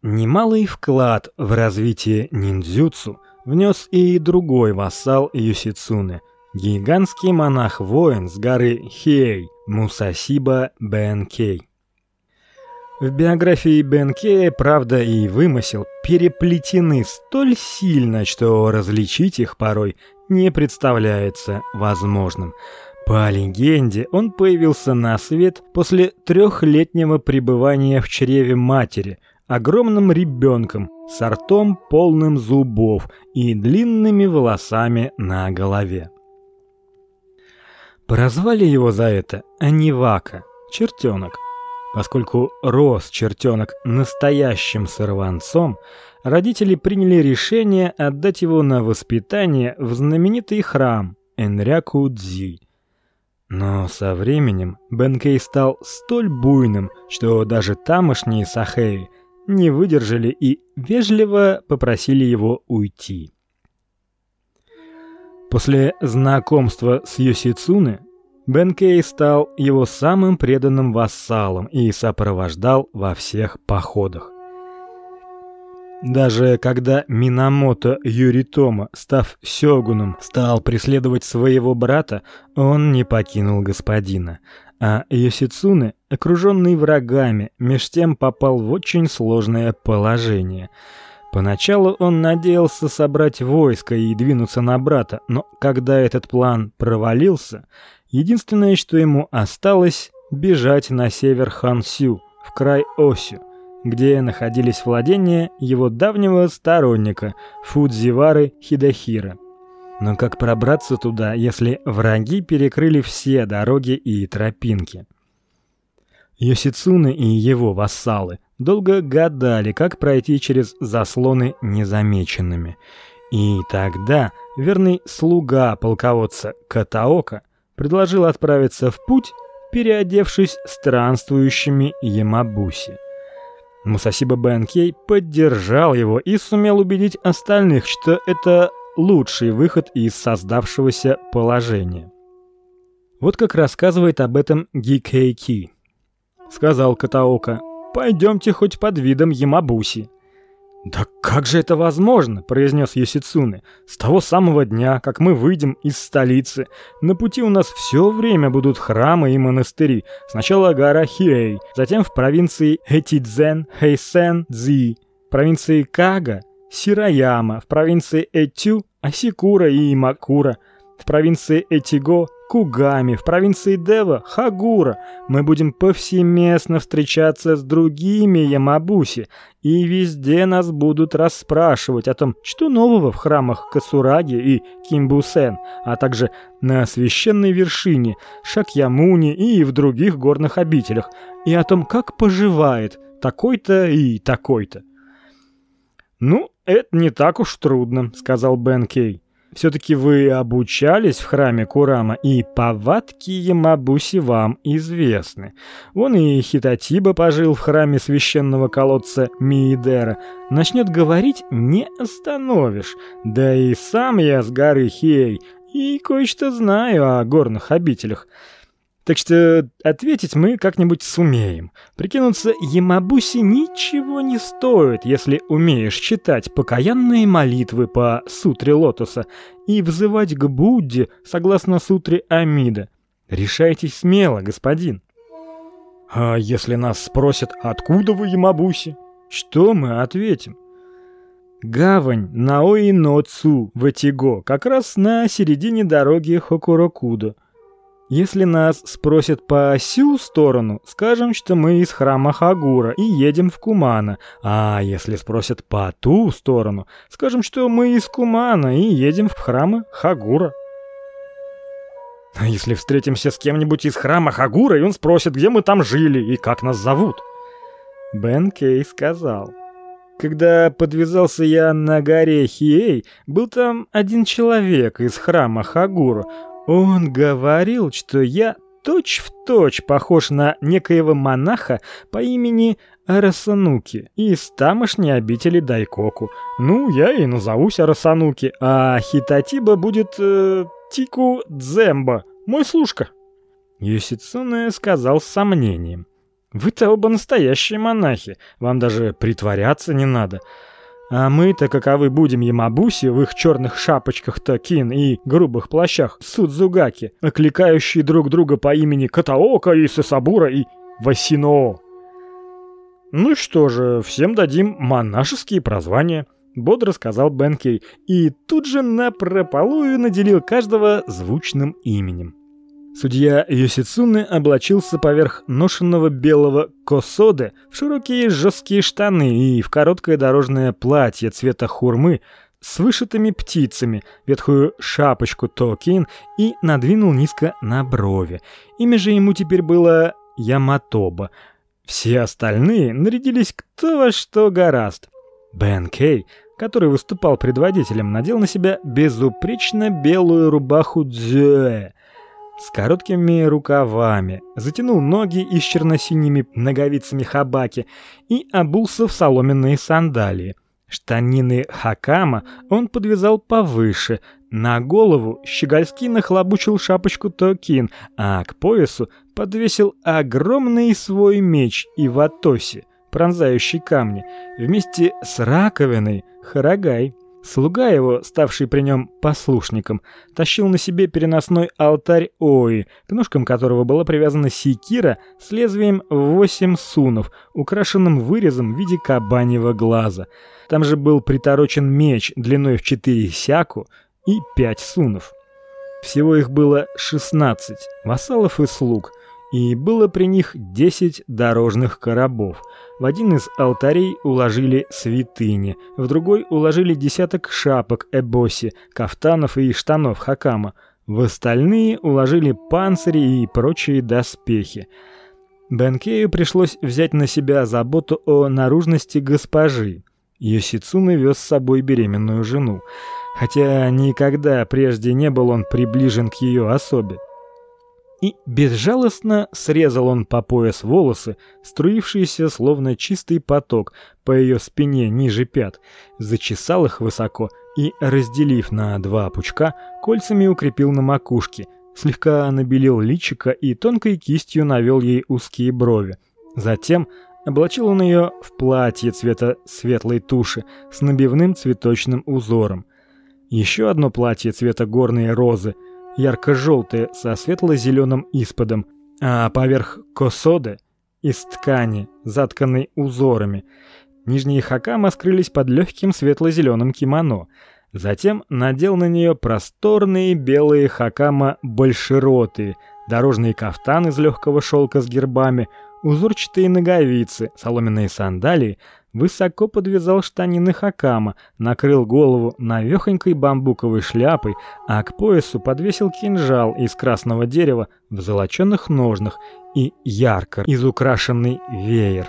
Немалый вклад в развитие ниндзюцу внес и другой вассал Юсицуне, гигантский монах-воин с горы Хей, Мусасиба Бенкей. В биографии Бенкея правда и вымысел переплетены столь сильно, что различить их порой не представляется возможным. По легенде, он появился на свет после трехлетнего пребывания в чреве матери – огромным ребенком с ртом полным зубов и длинными волосами на голове. Прозвали его за это Анивака, чертенок. Поскольку рос чертенок настоящим сорванцом, родители приняли решение отдать его на воспитание в знаменитый храм Энряку-дзи. Но со временем Бенкей стал столь буйным, что даже тамошние сахеи – не выдержали и вежливо попросили его уйти. После знакомства с Йосицуне Бенкей стал его самым преданным вассалом и сопровождал во всех походах. Даже когда Минамото Юритома, став сёгуном, стал преследовать своего брата, он не покинул господина, а Йосицуне, окруженный врагами, меж тем попал в очень сложное положение. Поначалу он надеялся собрать войско и двинуться на брата, но когда этот план провалился, единственное, что ему осталось, бежать на север Хансю, в край Осю, где находились владения его давнего сторонника Фудзивары Хидахира. Но как пробраться туда, если враги перекрыли все дороги и тропинки? Йосицуне и его вассалы долго гадали, как пройти через заслоны незамеченными. И тогда верный слуга полководца Катаока предложил отправиться в путь, переодевшись странствующими ямабуси. Мусасиба Бенкей поддержал его и сумел убедить остальных, что это лучший выход из создавшегося положения. Вот как рассказывает об этом Гикейки. Сказал Катаока: "Пойдемте хоть под видом Ямабуси". "Да как же это возможно?" произнес Йосицуне. "С того самого дня, как мы выйдем из столицы, на пути у нас все время будут храмы и монастыри. Сначала гора Хиэй, затем в провинции Этидзен, Хэйсен, Цзи, провинции Кага Сираяма, в провинции Этю Асикура и Макура, в провинции Этиго Кугами, в провинции Дева Хагура. Мы будем повсеместно встречаться с другими Ямабуси, и везде нас будут расспрашивать о том, что нового в храмах Касураги и Кимбусен, а также на священной вершине Шакьямуни и в других горных обителях, и о том, как поживает такой-то и такой-то. Ну, это не так уж трудно, сказал Бен Кей. Все-таки вы обучались в храме Курама, и повадки Ямабуси вам известны. Вон и Хитатиба пожил в храме священного колодца Миидера. Начнет говорить, не остановишь. Да и сам я с горы Хей, и кое-что знаю о горных обителях. Так что ответить мы как-нибудь сумеем. Прикинуться Ямабуси ничего не стоит, если умеешь читать покаянные молитвы по сутре лотоса и взывать к Будде согласно сутре Амида. Решайтесь смело, господин. А если нас спросят, откуда вы Ямабуси, что мы ответим? Гавань Наои-но-Цу в Этиго, как раз на середине дороги Хокурокудо. Если нас спросят по сю сторону, скажем, что мы из храма Хагура и едем в Кумана. А если спросят по ту сторону, скажем, что мы из Кумана и едем в храмы Хагура. А если встретимся с кем-нибудь из храма Хагура, и он спросит, где мы там жили и как нас зовут? Бен Кей сказал. Когда подвязался я на горе Хиэй, был там один человек из храма Хагура. Он говорил, что я точь-в-точь точь похож на некоего монаха по имени Арасануки из тамошней обители Дайкоку. Ну, я и назовусь Арасануки, а Хитатиба будет э, Тику Дземба, мой служка. Юсицуне сказал с сомнением. Вы-то оба настоящие монахи, вам даже притворяться не надо. А мы-то каковы будем Ямабуси в их черных шапочках Токин и грубых плащах Судзугаки, окликающие друг друга по имени Катаока и Сасабура и Васино. Ну что же, всем дадим монашеские прозвания, бодро сказал Бенкей и тут же напропалую наделил каждого звучным именем. Судья Йосицуне облачился поверх ношенного белого косоде в широкие жесткие штаны и в короткое дорожное платье цвета хурмы с вышитыми птицами, ветхую шапочку токин и надвинул низко на брови. Имя же ему теперь было Яматоба. Все остальные нарядились кто во что гораст. Бен Кей, который выступал предводителем, надел на себя безупречно белую рубаху дзюэ с короткими рукавами, затянул ноги из черно-синими ноговицами хабаки и обулся в соломенные сандалии. Штанины хакама он подвязал повыше, на голову щегольски нахлобучил шапочку токин, а к поясу подвесил огромный свой меч и ватоси, пронзающий камни, вместе с раковиной харагай. Слуга его, ставший при нем послушником, тащил на себе переносной алтарь Ои, к ножкам которого была привязана секира с лезвием в восемь сунов, украшенным вырезом в виде кабаньего глаза. Там же был приторочен меч длиной в четыре сяку и пять сунов. Всего их было шестнадцать вассалов и слуг, и было при них десять дорожных коробов. В один из алтарей уложили святыни, в другой уложили десяток шапок эбоси, кафтанов и штанов хакама. В остальные уложили панцири и прочие доспехи. Бенкею пришлось взять на себя заботу о наружности госпожи. Йосицуна вез с собой беременную жену, хотя никогда прежде не был он приближен к ее особе и безжалостно срезал он по пояс волосы, струившиеся словно чистый поток по ее спине ниже пят, зачесал их высоко и, разделив на два пучка, кольцами укрепил на макушке, слегка набелил личико и тонкой кистью навел ей узкие брови. Затем облачил он ее в платье цвета светлой туши с набивным цветочным узором. Еще одно платье цвета горной розы – ярко-желтые со светло-зеленым исподом, а поверх косоды из ткани, затканной узорами. Нижние хакама скрылись под легким светло зеленым кимоно. Затем надел на нее просторные белые хакама большеротые, дорожные кафтаны из легкого шелка с гербами, узорчатые ноговицы, соломенные сандалии, высоко подвязал штанины хакама, накрыл голову навехонькой бамбуковой шляпой, а к поясу подвесил кинжал из красного дерева в золочёных ножнах и ярко изукрашенный веер.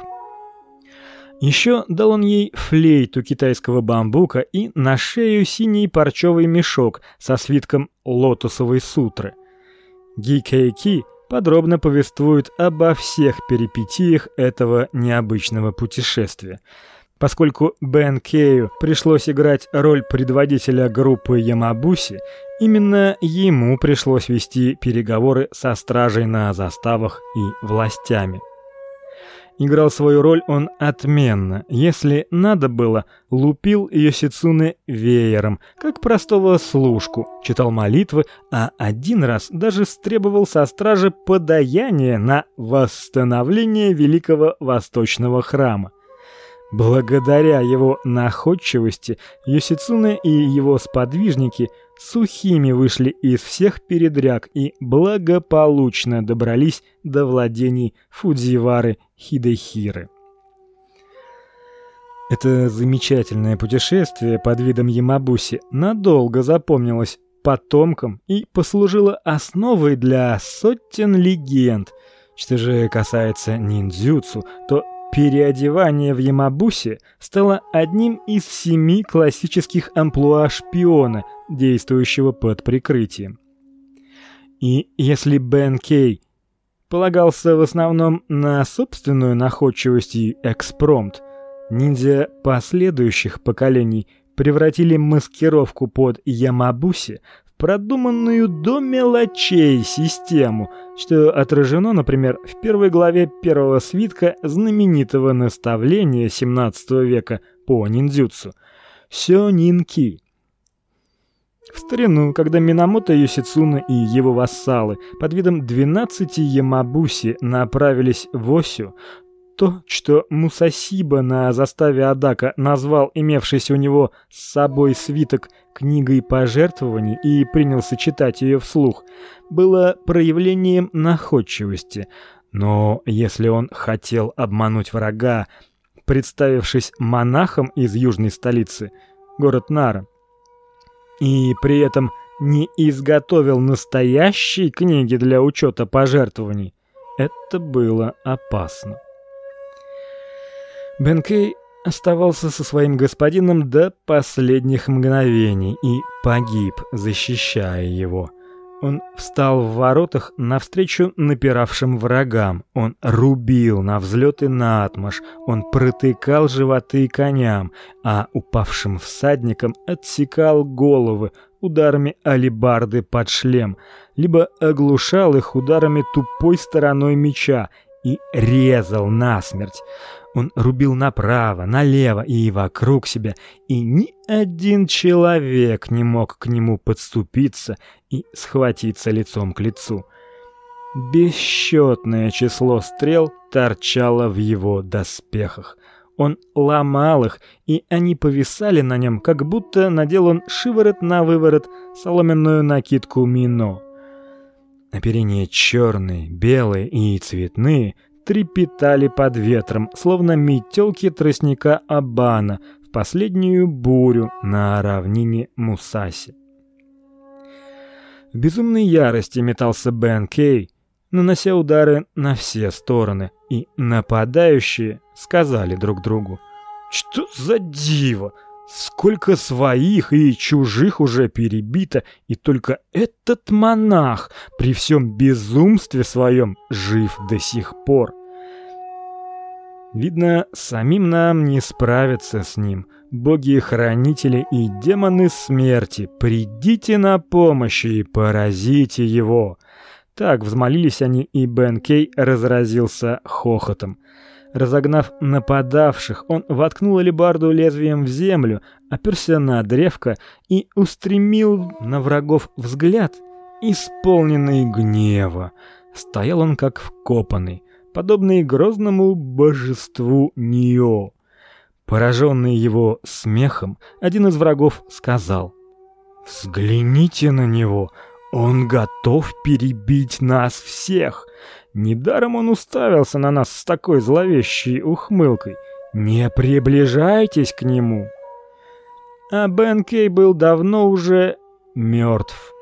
Еще дал он ей флейту китайского бамбука и на шею синий парчевый мешок со свитком лотосовой сутры. Ги Кэйки подробно повествует обо всех перипетиях этого необычного путешествия. Поскольку Бен Кею пришлось играть роль предводителя группы Ямабуси, именно ему пришлось вести переговоры со стражей на заставах и властями. Играл свою роль он отменно. Если надо было, лупил Йосицуне веером, как простого служку, читал молитвы, а один раз даже стребовал со стражи подаяние на восстановление великого восточного храма. Благодаря его находчивости Йосицуне и его сподвижники сухими вышли из всех передряг и благополучно добрались до владений Фудзивары Хидэхиры. Это замечательное путешествие под видом Ямабуси надолго запомнилось потомкам и послужило основой для сотен легенд. Что же касается ниндзюцу, то Переодевание в Ямабусе стало одним из семи классических амплуа шпиона, действующего под прикрытием. И если Бен Кей полагался в основном на собственную находчивость и экспромт, ниндзя последующих поколений превратили маскировку под Ямабуси продуманную до мелочей систему, что отражено, например, в первой главе первого свитка знаменитого наставления 17 века по ниндзюцу Сёнинки. В старину, когда Минамото Йосицуна и его вассалы под видом 12 ямабуси направились в Осю, то, что Мусасиба на заставе Адака назвал имевшийся у него с собой свиток книгой пожертвований и принялся читать ее вслух, было проявлением находчивости. Но если он хотел обмануть врага, представившись монахом из южной столицы, город Нара, и при этом не изготовил настоящей книги для учета пожертвований, это было опасно. Бенкей оставался со своим господином до последних мгновений и погиб, защищая его. Он встал в воротах навстречу напиравшим врагам. Он рубил на взлет и на отмаш. Он протыкал животы коням, а упавшим всадникам отсекал головы ударами алебарды под шлем, либо оглушал их ударами тупой стороной меча и резал насмерть. Он рубил направо, налево и вокруг себя, и ни один человек не мог к нему подступиться и схватиться лицом к лицу. Бесчетное число стрел торчало в его доспехах. Он ломал их, и они повисали на нем, как будто надел он шиворот на выворот соломенную накидку мино. Оперения черные, белые и цветные трепетали под ветром, словно метелки тростника Абана в последнюю бурю на равнине Мусаси. В безумной ярости метался Бен Кей, нанося удары на все стороны, и нападающие сказали друг другу: "Что за диво! Сколько своих и чужих уже перебито, и только этот монах при всем безумстве своем жив до сих пор. Видно, самим нам не справиться с ним. Боги-хранители и демоны смерти, придите на помощь и поразите его. Так взмолились они, и Бен Кей разразился хохотом. Разогнав нападавших, он воткнул алебарду лезвием в землю, оперся на древко и устремил на врагов взгляд, исполненный гнева. Стоял он как вкопанный, подобный грозному божеству Нио. Пораженный его смехом, один из врагов сказал: "Взгляните на него, он готов перебить нас всех. Недаром он уставился на нас с такой зловещей ухмылкой. Не приближайтесь к нему". А Бен Кей был давно уже мертв.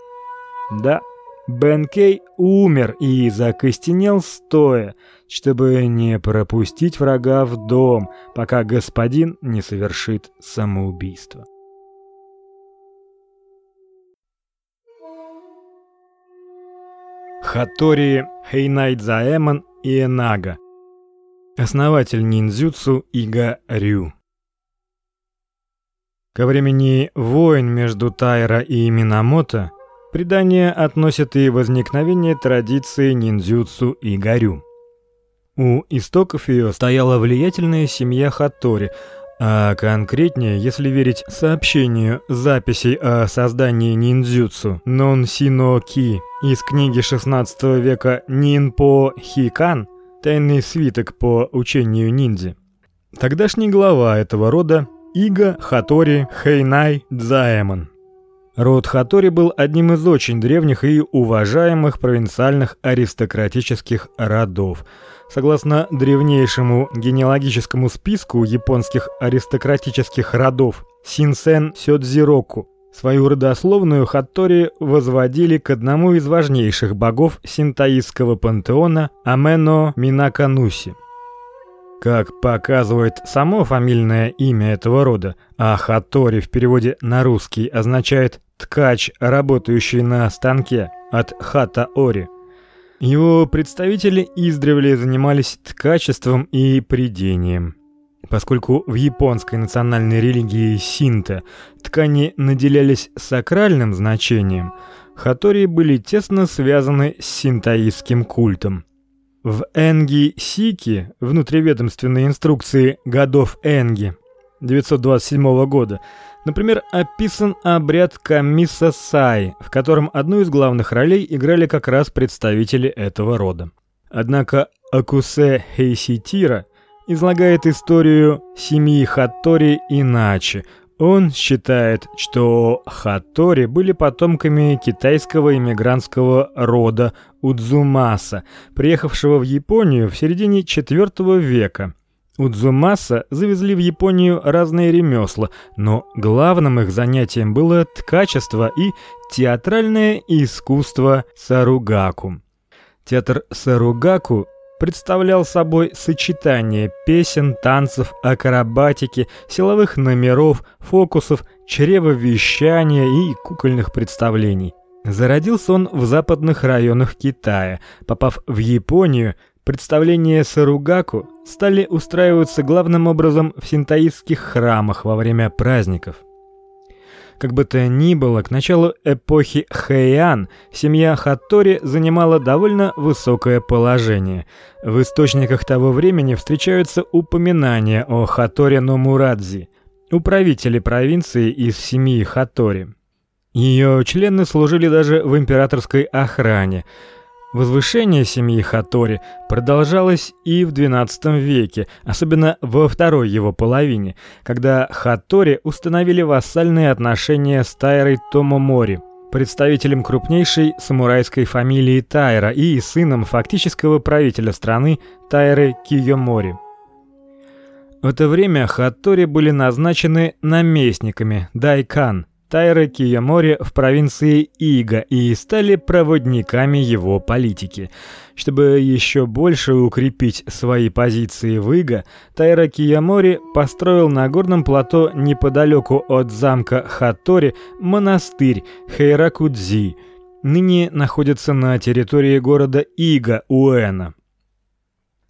Да, Бен Кей умер и закостенел стоя, чтобы не пропустить врага в дом, пока господин не совершит самоубийство. Хатори Хейнайдзаэмон Иенага, основатель ниндзюцу Ига Рю. Ко времени войн между Тайра и Минамото предание относит и возникновение традиции ниндзюцу и гарю. У истоков ее стояла влиятельная семья Хатори, а конкретнее, если верить сообщению записей о создании ниндзюцу Нон Сино Ки из книги XVI века Нинпо Хикан Тайный свиток по учению ниндзя. Тогдашний глава этого рода Ига Хатори Хейнай Дзаэмон. Род Хатори был одним из очень древних и уважаемых провинциальных аристократических родов – Согласно древнейшему генеалогическому списку японских аристократических родов Синсен Сёдзироку, свою родословную Хаттори возводили к одному из важнейших богов синтоистского пантеона Амено Минакануси. Как показывает само фамильное имя этого рода, а Хаттори в переводе на русский означает ткач, работающий на станке от хата-ори – его представители издревле занимались ткачеством и придением. Поскольку в японской национальной религии синто ткани наделялись сакральным значением, хатории были тесно связаны с синтоистским культом. В Энги Сики, внутриведомственной инструкции годов Энги 927 года, Например, описан обряд Камиса Сай, в котором одну из главных ролей играли как раз представители этого рода. Однако Акусе Хейситира излагает историю семьи Хаттори иначе. Он считает, что Хаттори были потомками китайского иммигрантского рода Удзумаса, приехавшего в Японию в середине IV века – Удзумаса завезли в Японию разные ремесла, но главным их занятием было ткачество и театральное искусство саругаку. Театр саругаку представлял собой сочетание песен, танцев, акробатики, силовых номеров, фокусов, чревовещания и кукольных представлений. Зародился он в западных районах Китая. Попав в Японию, Представления саругаку стали устраиваться главным образом в синтоистских храмах во время праздников. Как бы то ни было, к началу эпохи Хэйан семья Хаттори занимала довольно высокое положение. В источниках того времени встречаются упоминания о Хаттори Номурадзи, управителе провинции из семьи Хаттори. Ее члены служили даже в императорской охране – Возвышение семьи Хатори продолжалось и в XII веке, особенно во второй его половине, когда Хатори установили вассальные отношения с Тайрой Томомори, представителем крупнейшей самурайской фамилии Тайра и сыном фактического правителя страны Тайры Кийомори. В это время Хатори были назначены наместниками Дайкан – Тайра Киямори в провинции Ига и стали проводниками его политики. Чтобы еще больше укрепить свои позиции в Ига, Тайра Киямори построил на горном плато неподалеку от замка Хатори монастырь Хейракудзи. Ныне находится на территории города Ига, Уэна.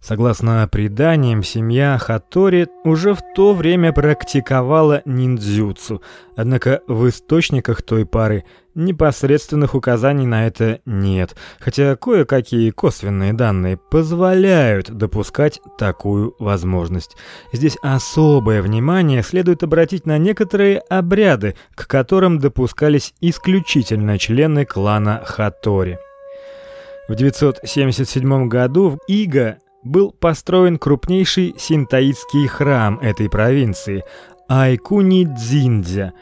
Согласно преданиям, семья Хатори уже в то время практиковала ниндзюцу, однако в источниках той пары непосредственных указаний на это нет, хотя кое-какие косвенные данные позволяют допускать такую возможность. Здесь особое внимание следует обратить на некоторые обряды, к которым допускались исключительно члены клана Хатори. В 977 году в Ига был построен крупнейший синтоистский храм этой провинции Айкуни-Дзиндзя.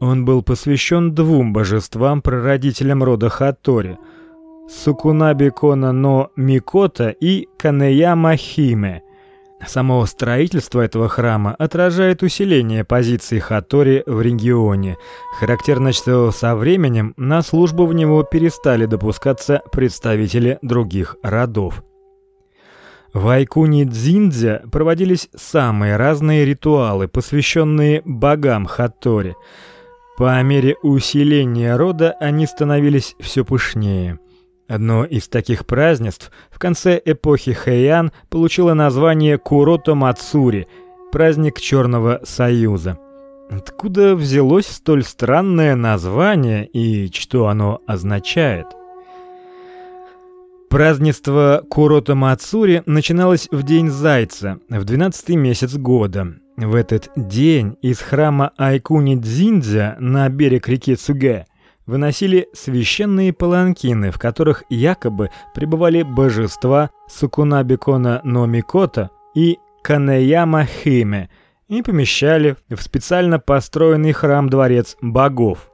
Он был посвящен двум божествам-прародителям рода Хатори: Сукунаби Кона но Микота и Канеяма Химе. Само строительство этого храма отражает усиление позиций Хатори в регионе. Характерно, что со временем на службу в него перестали допускаться представители других родов. В Айкуни-Дзиндзя проводились самые разные ритуалы, посвященные богам Хатори. По мере усиления рода они становились все пышнее. Одно из таких празднеств в конце эпохи Хэйан получило название Курото Мацури праздник Черного Союза. Откуда взялось столь странное название и что оно означает? Празднество Курото Мацури начиналось в день Зайца, в двенадцатый месяц года. В этот день из храма Айкуни-Дзиндзя на берег реки Цугэ выносили священные паланкины, в которых якобы пребывали божества Сукунабикона но Микото и Канеяма Химе, и помещали в специально построенный храм-дворец богов.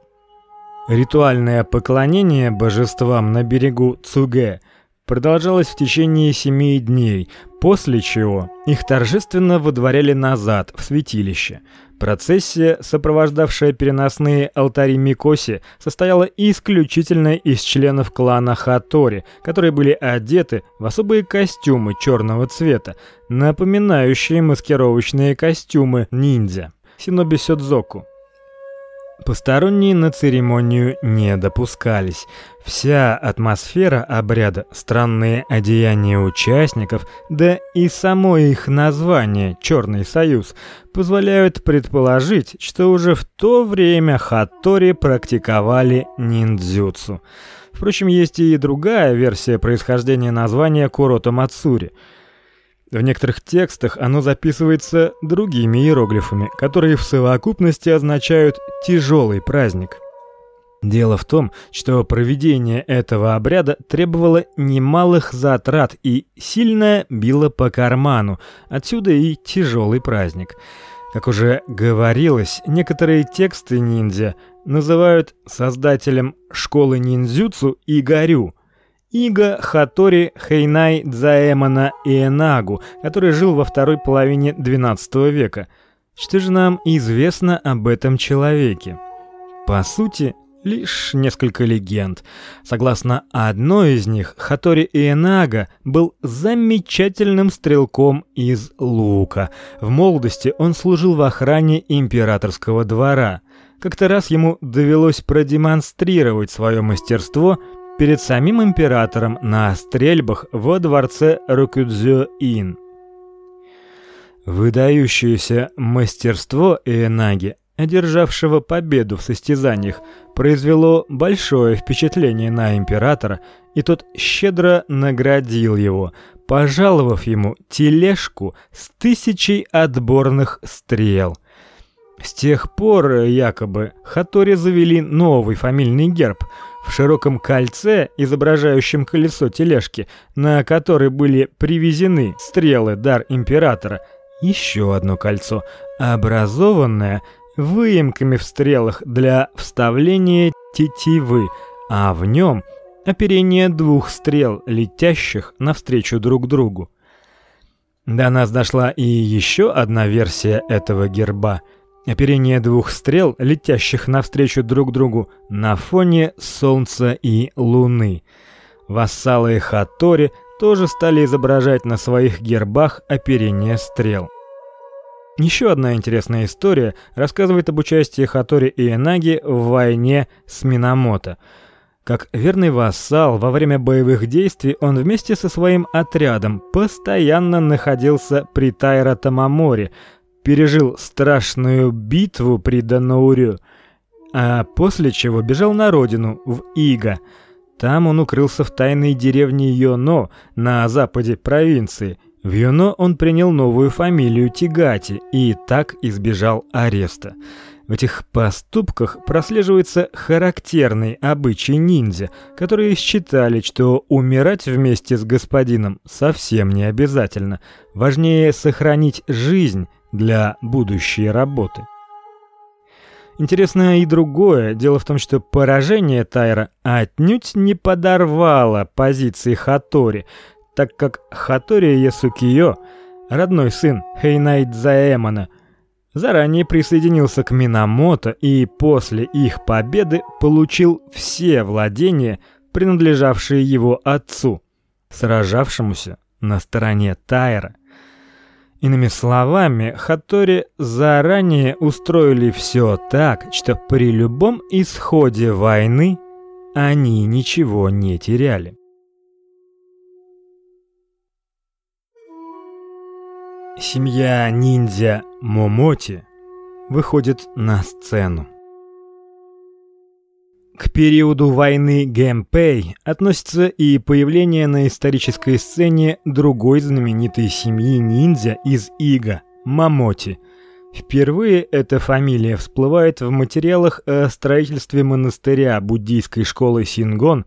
Ритуальное поклонение божествам на берегу Цугэ – продолжалось в течение семи дней, после чего их торжественно выдворяли назад в святилище. Процессия, сопровождавшая переносные алтари Микоси, состояла исключительно из членов клана Хатори, которые были одеты в особые костюмы черного цвета, напоминающие маскировочные костюмы ниндзя. Синоби Сёдзоку. Посторонние на церемонию не допускались. Вся атмосфера обряда, странные одеяния участников, да и само их название Черный союз позволяют предположить, что уже в то время хаттори практиковали ниндзюцу. Впрочем, есть и другая версия происхождения названия Курото Мацури – в некоторых текстах оно записывается другими иероглифами, которые в совокупности означают тяжелый праздник. Дело в том, что проведение этого обряда требовало немалых затрат и сильно било по карману. Отсюда и тяжелый праздник. Как уже говорилось, некоторые тексты ниндзя называют создателем школы ниндзюцу Игорю – Ига Хатори Хейнай Дзаэмана Иенагу, который жил во второй половине XII века. Что же нам известно об этом человеке? По сути, лишь несколько легенд. Согласно одной из них, Хатори Иенага был замечательным стрелком из лука. В молодости он служил в охране императорского двора. Как-то раз ему довелось продемонстрировать свое мастерство – перед самим императором на стрельбах во дворце Рокудзё-ин. Выдающееся мастерство Энаги, одержавшего победу в состязаниях, произвело большое впечатление на императора, и тот щедро наградил его, пожаловав ему тележку с тысячей отборных стрел. С тех пор якобы Хатори завели новый фамильный герб – в широком кольце, изображающем колесо тележки, на которой были привезены стрелы дар императора, еще одно кольцо, образованное выемками в стрелах для вставления тетивы, а в нем оперение двух стрел, летящих навстречу друг другу. До нас дошла и еще одна версия этого герба – Оперение двух стрел, летящих навстречу друг другу на фоне солнца и луны. Вассалы Хатори тоже стали изображать на своих гербах оперение стрел. Еще одна интересная история рассказывает об участии Хатори и Энаги в войне с Минамото. Как верный вассал во время боевых действий он вместе со своим отрядом постоянно находился при Тайра Тамаморе, пережил страшную битву при Данаурю, а после чего бежал на родину, в Ига. Там он укрылся в тайной деревне Йоно на западе провинции. В Йоно он принял новую фамилию Тигати и так избежал ареста. В этих поступках прослеживается характерный обычай ниндзя, которые считали, что умирать вместе с господином совсем не обязательно. Важнее сохранить жизнь для будущей работы. Интересно и другое. Дело в том, что поражение Тайра отнюдь не подорвало позиции Хатори, так как Хатори Ясукио, родной сын Хейнайдзаэмона, заранее присоединился к Минамото и после их победы получил все владения, принадлежавшие его отцу, сражавшемуся на стороне Тайра. Иными словами, Хатори заранее устроили все так, что при любом исходе войны они ничего не теряли. Семья ниндзя Момоти выходит на сцену. К периоду войны Гэмпэй относится и появление на исторической сцене другой знаменитой семьи ниндзя из Ига Мамоти. Впервые эта фамилия всплывает в материалах о строительстве монастыря буддийской школы Сингон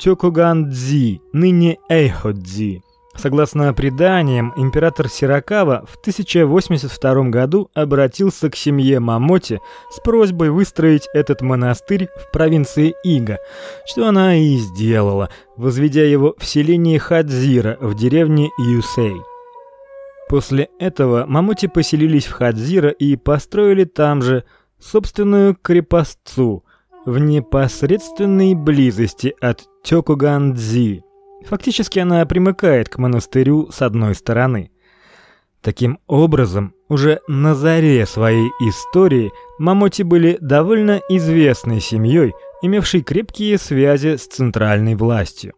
Тёкуган-дзи, ныне Эйхо-дзи Согласно преданиям, император Сиракава в 1082 году обратился к семье Мамоти с просьбой выстроить этот монастырь в провинции Ига, что она и сделала, возведя его в селение Хадзира в деревне Юсей. После этого Мамоти поселились в Хадзира и построили там же собственную крепостцу в непосредственной близости от Тёкугандзи. Фактически она примыкает к монастырю с одной стороны. Таким образом, уже на заре своей истории Мамоти были довольно известной семьей, имевшей крепкие связи с центральной властью.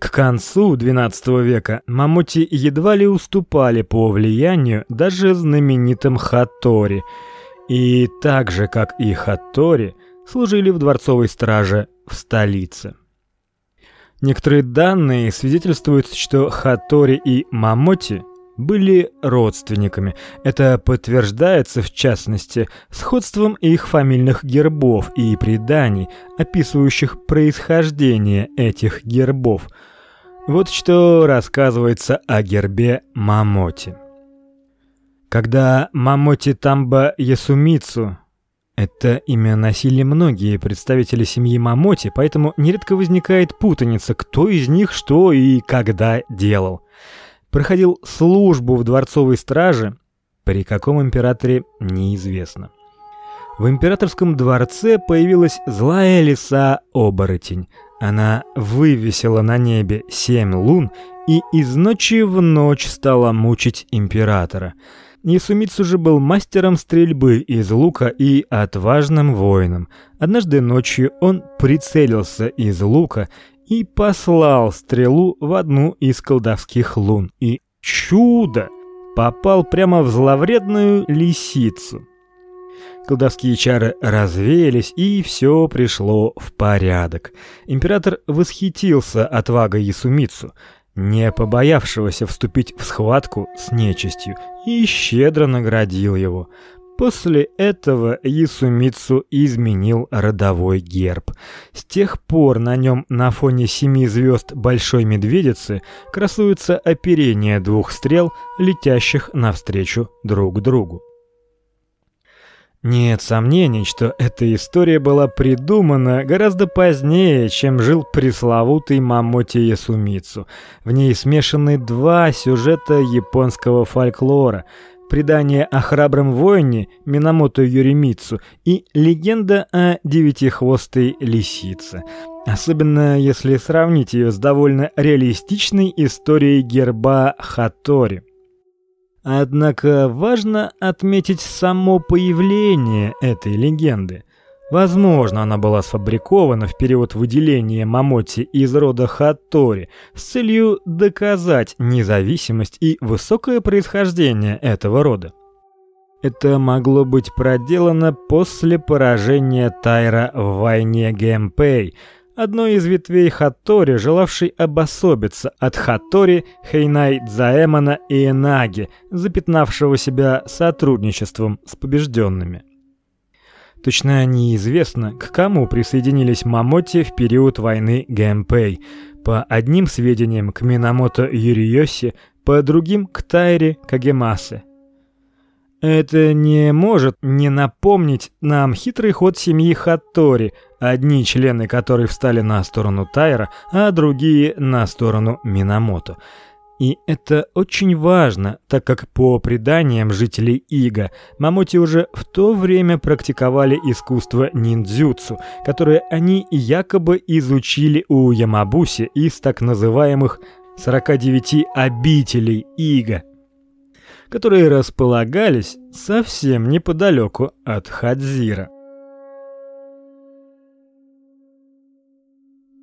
К концу XII века Мамоти едва ли уступали по влиянию даже знаменитым Хатори, и так же, как и Хатори, служили в дворцовой страже в столице. Некоторые данные свидетельствуют, что Хатори и Мамоти были родственниками. Это подтверждается в частности сходством их фамильных гербов и преданий, описывающих происхождение этих гербов. Вот что рассказывается о гербе Мамоти. Когда Мамоти Тамба Ясумицу это имя носили многие представители семьи Мамоти, поэтому нередко возникает путаница, кто из них что и когда делал. Проходил службу в дворцовой страже, при каком императоре неизвестно. В императорском дворце появилась злая лиса-оборотень. Она вывесила на небе семь лун и из ночи в ночь стала мучить императора. Несумицу же был мастером стрельбы из лука и отважным воином. Однажды ночью он прицелился из лука и послал стрелу в одну из колдовских лун. И чудо! Попал прямо в зловредную лисицу. Колдовские чары развеялись, и все пришло в порядок. Император восхитился отвагой Ясумицу не побоявшегося вступить в схватку с нечистью, и щедро наградил его. После этого Ясумицу изменил родовой герб. С тех пор на нем на фоне семи звезд большой медведицы красуется оперение двух стрел, летящих навстречу друг другу. Нет сомнений, что эта история была придумана гораздо позднее, чем жил пресловутый Мамоти Ясумицу. В ней смешаны два сюжета японского фольклора: предание о храбром воине Минамото Юримицу и легенда о девятихвостой лисице. Особенно если сравнить ее с довольно реалистичной историей герба Хатори. Однако важно отметить само появление этой легенды. Возможно, она была сфабрикована в период выделения Мамоти из рода Хаттори с целью доказать независимость и высокое происхождение этого рода. Это могло быть проделано после поражения Тайра в войне Гэмпэй, одной из ветвей Хаттори, желавшей обособиться от Хаттори Хейнай Дзаэмона и Энаги, запятнавшего себя сотрудничеством с побежденными. Точно неизвестно, к кому присоединились Мамоти в период войны Гэмпэй. По одним сведениям к Минамото Юриёси, по другим к Тайре Кагемасе. Это не может не напомнить нам хитрый ход семьи Хаттори, одни члены которой встали на сторону Тайра, а другие на сторону Минамото. И это очень важно, так как по преданиям жителей Ига, мамоти уже в то время практиковали искусство ниндзюцу, которое они якобы изучили у Ямабуси из так называемых 49 обителей Ига, которые располагались совсем неподалеку от Хадзира.